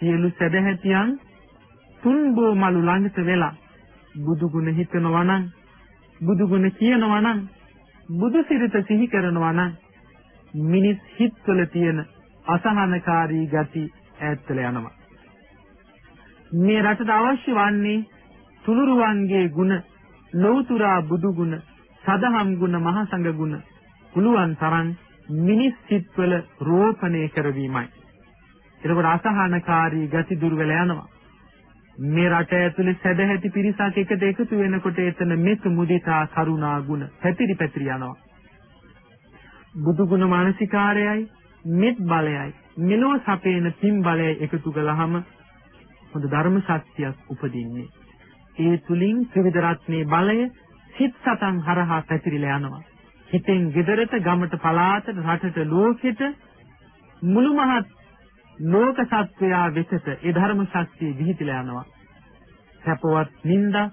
සියලු සැදැහැතියන් තුන්බෝ මලු ළඟට වෙලා බුදු ගුණ හිතනවා නම් බුදු ගුණ කියනවා නම් බුදු සිරිත සිහි කරනවා නම් මිනිස් හිත්වල තියෙන අසහනකාරී ගති ඈත් යනවා. මේ රටට අවශ්‍ය වන්නේ තුනුරුවන්ගේ ගුණ ලෞතුරා බුදු ගුණ සදහම් ගුණ මහා සංඝ ගුණ පුළුවන් තරම් මිනිස් සිත්වල රෝපණය කරවීමයි. එතකොට අසහනකාරී ගති දුර වෙලා යනවා. මේ රට ඇතුලේ සැදැහැති පිරිසක් එකට එකතු වෙනකොට එතන මෙත් මුදිතා කරුණා ගුණ පැතිරි පැතිරි යනවා. බුදු ගුණ මානසිකාරයයි මෙත් බලයයි මෙලොව සපේන පින් බලයයි එකතු කළාම හොඳ ධර්ම ශක්තියක් උපදින්නේ. ඒ තුලින් ත්‍රිවිධ රත්නේ බලය සිත් සතන් හරහා පැතිරිලා යනවා. හිතෙන් ගෙදරට ගමට පලාතට රටට ලෝකෙට මුළු මහත් ලෝක සත්වයා වෙතට ඒ ධර්ම ශක්තිය විහිදලා යනවා. සැපවත් නිന്ദා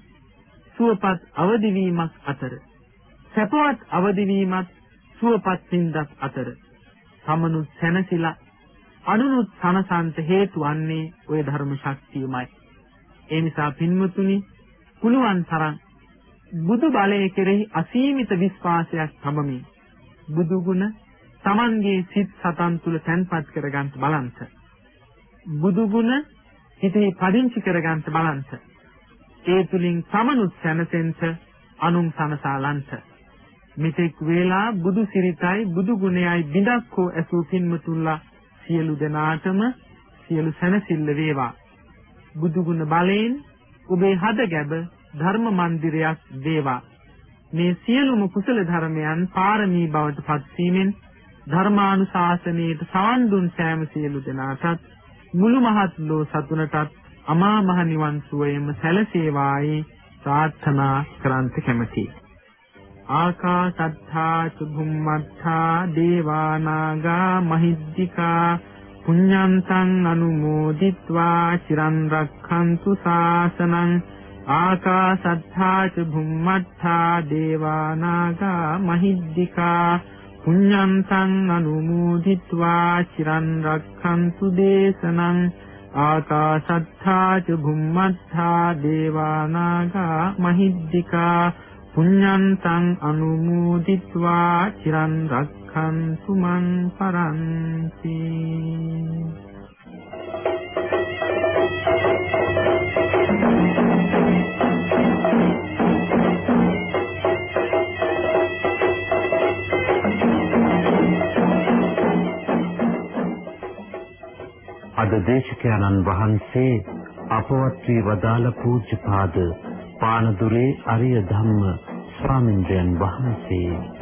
සුවපත් අවදිවීමක් අතර සැපවත් අවදිවීමත් සුවපත් නිന്ദක් අතර සමනුත් සැනසিলা අනුනුත් සනසන්ත හේතු වන්නේ ওই ධර්ම ශක්තියමයි. ඒ නිසා පින්මුතුනි පුළුවන් තරම් බුදු බලය කෙරෙහි අසීමිත විශ්වාසයක් තබමින් බුදු ගුණ Tamanගේ සිත් සතන් තුල තැන්පත් කරගන්න බලන්ත. බුදු ගුණ හිතේ පදිංචි කරගන්න බලන්ත. ඒ තුලින් තමනුත් සැනසෙන්ත අනුන් සනසාලන්ත. මෙතෙක් වේලා බුදු සිරිතයි බුදු ගුණයයි බිඳක් හෝ ඇසූ පින්මතුන්ලා සියලු දෙනාටම සියලු සැනසෙල්ල වේවා. බුදුගුණ බලයෙන් ඔබේ හද ගැබ ධර්ම මන්දිරයක් වේවා. මේ සියලුම කුසල ධර්මයන් පාරමී බවට පත්වීමෙන් ධර්මානුශාසනයට සවන් දුන් සෑම සියලු දෙනාටත් මුළු මහත් ලෝ සතුනටත් අමා මහ නිවන් සුවයම සැලසේවායි ප්‍රාර්ථනා කරන්ත කැමැතියි. ආකාසත්තා චුම්මත්තා දේවා නාග මහිද්దికා පුඤ්ඤන්තං අනුමෝදිත්වා චිරන් රක්ඛන්තු ශාසනං ආකාසත්තා ච භුම්මත්තා දේවානාගා මහිද්దికා පුඤ්ඤන්තං අනුමෝදිත්වා චිරන් රක්ඛන්තු දේශනං ආකාසත්තා ච භුම්මත්තා දේවානාගා මහිද්దికා පුඤ්ඤන්තං අනුමෝදිත්වා චිරන් රක්ඛන්තු මං පරන්ති දේශකයන්න් වහන්සේ අපවත් වී වදාළ පූජ්‍යපාද පානදුරේ අරිය ධම්ම ස්වාමින්දයන් වහන්සේ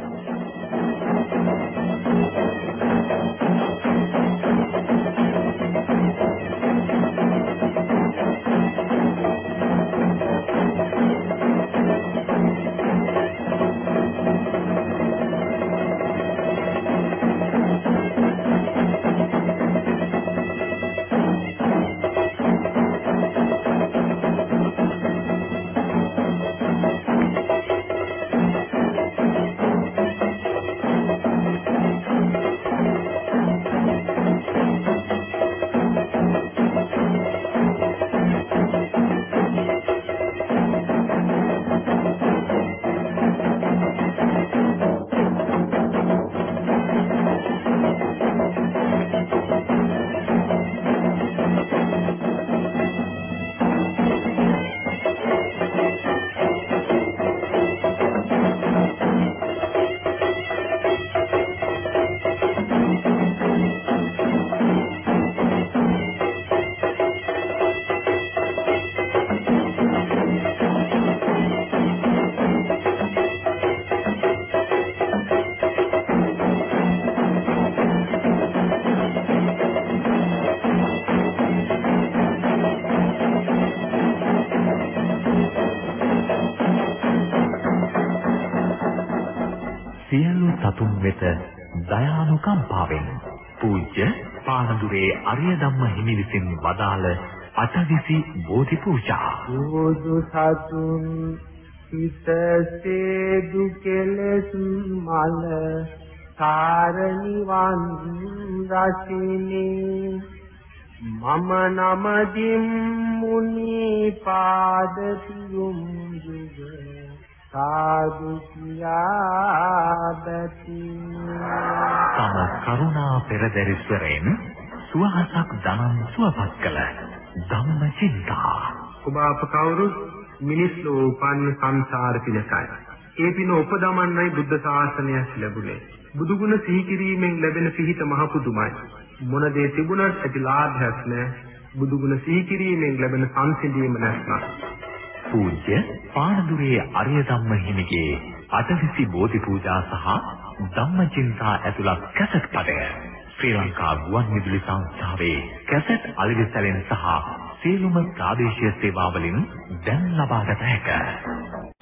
වෙත දයානුකම්පාවෙන් පූජ්‍ය පානදුරේ අරිය ධම්ම හිමි විසින් වදාළ අටවිසි බෝධි පූජා. බුදු සතුන් සිතසේ දුකෙලස් මල සාරණිවන් රසිනේ මම නමදින් මුනි පාද පියුම් යුග සාදු කියාදති තම කරුණා පෙරදරිස්වරෙන් සුවහසක් දනන් සුවපත් කළ ධම්මචින්තා ඔබ අප කවුරුත් මිනිස් ලෝ උපන්න සංසාර පිණසයි. ඒ පින උපදමන්නයි බුද්ධ ශාසනය ලැබුණේ. බුදුගුණ සිහි කිරීමෙන් ලැබෙන පිහිට මහ පුදුමයි. මොන දේ තිබුණත් ඇති ලාභයක් නැහැ. බුදුගුණ සිහි කිරීමෙන් ලැබෙන සංසිඳීම නැත්නම්. පූජ්‍ය පානදුරේ අරිය ධම්ම හිමිගේ අටවිසි බෝධි පූජා සහ ධම්මචින්තා ඇතුළත් කැසට් පදය ශ්‍රී ලංකා ගුවන් විදුලි සංස්ථාවේ කැසට් අලෙවිසලෙන් සහ සියලුම ප්‍රාදේශීය සේවාවලින් දැන් ලබාගත හැකිය.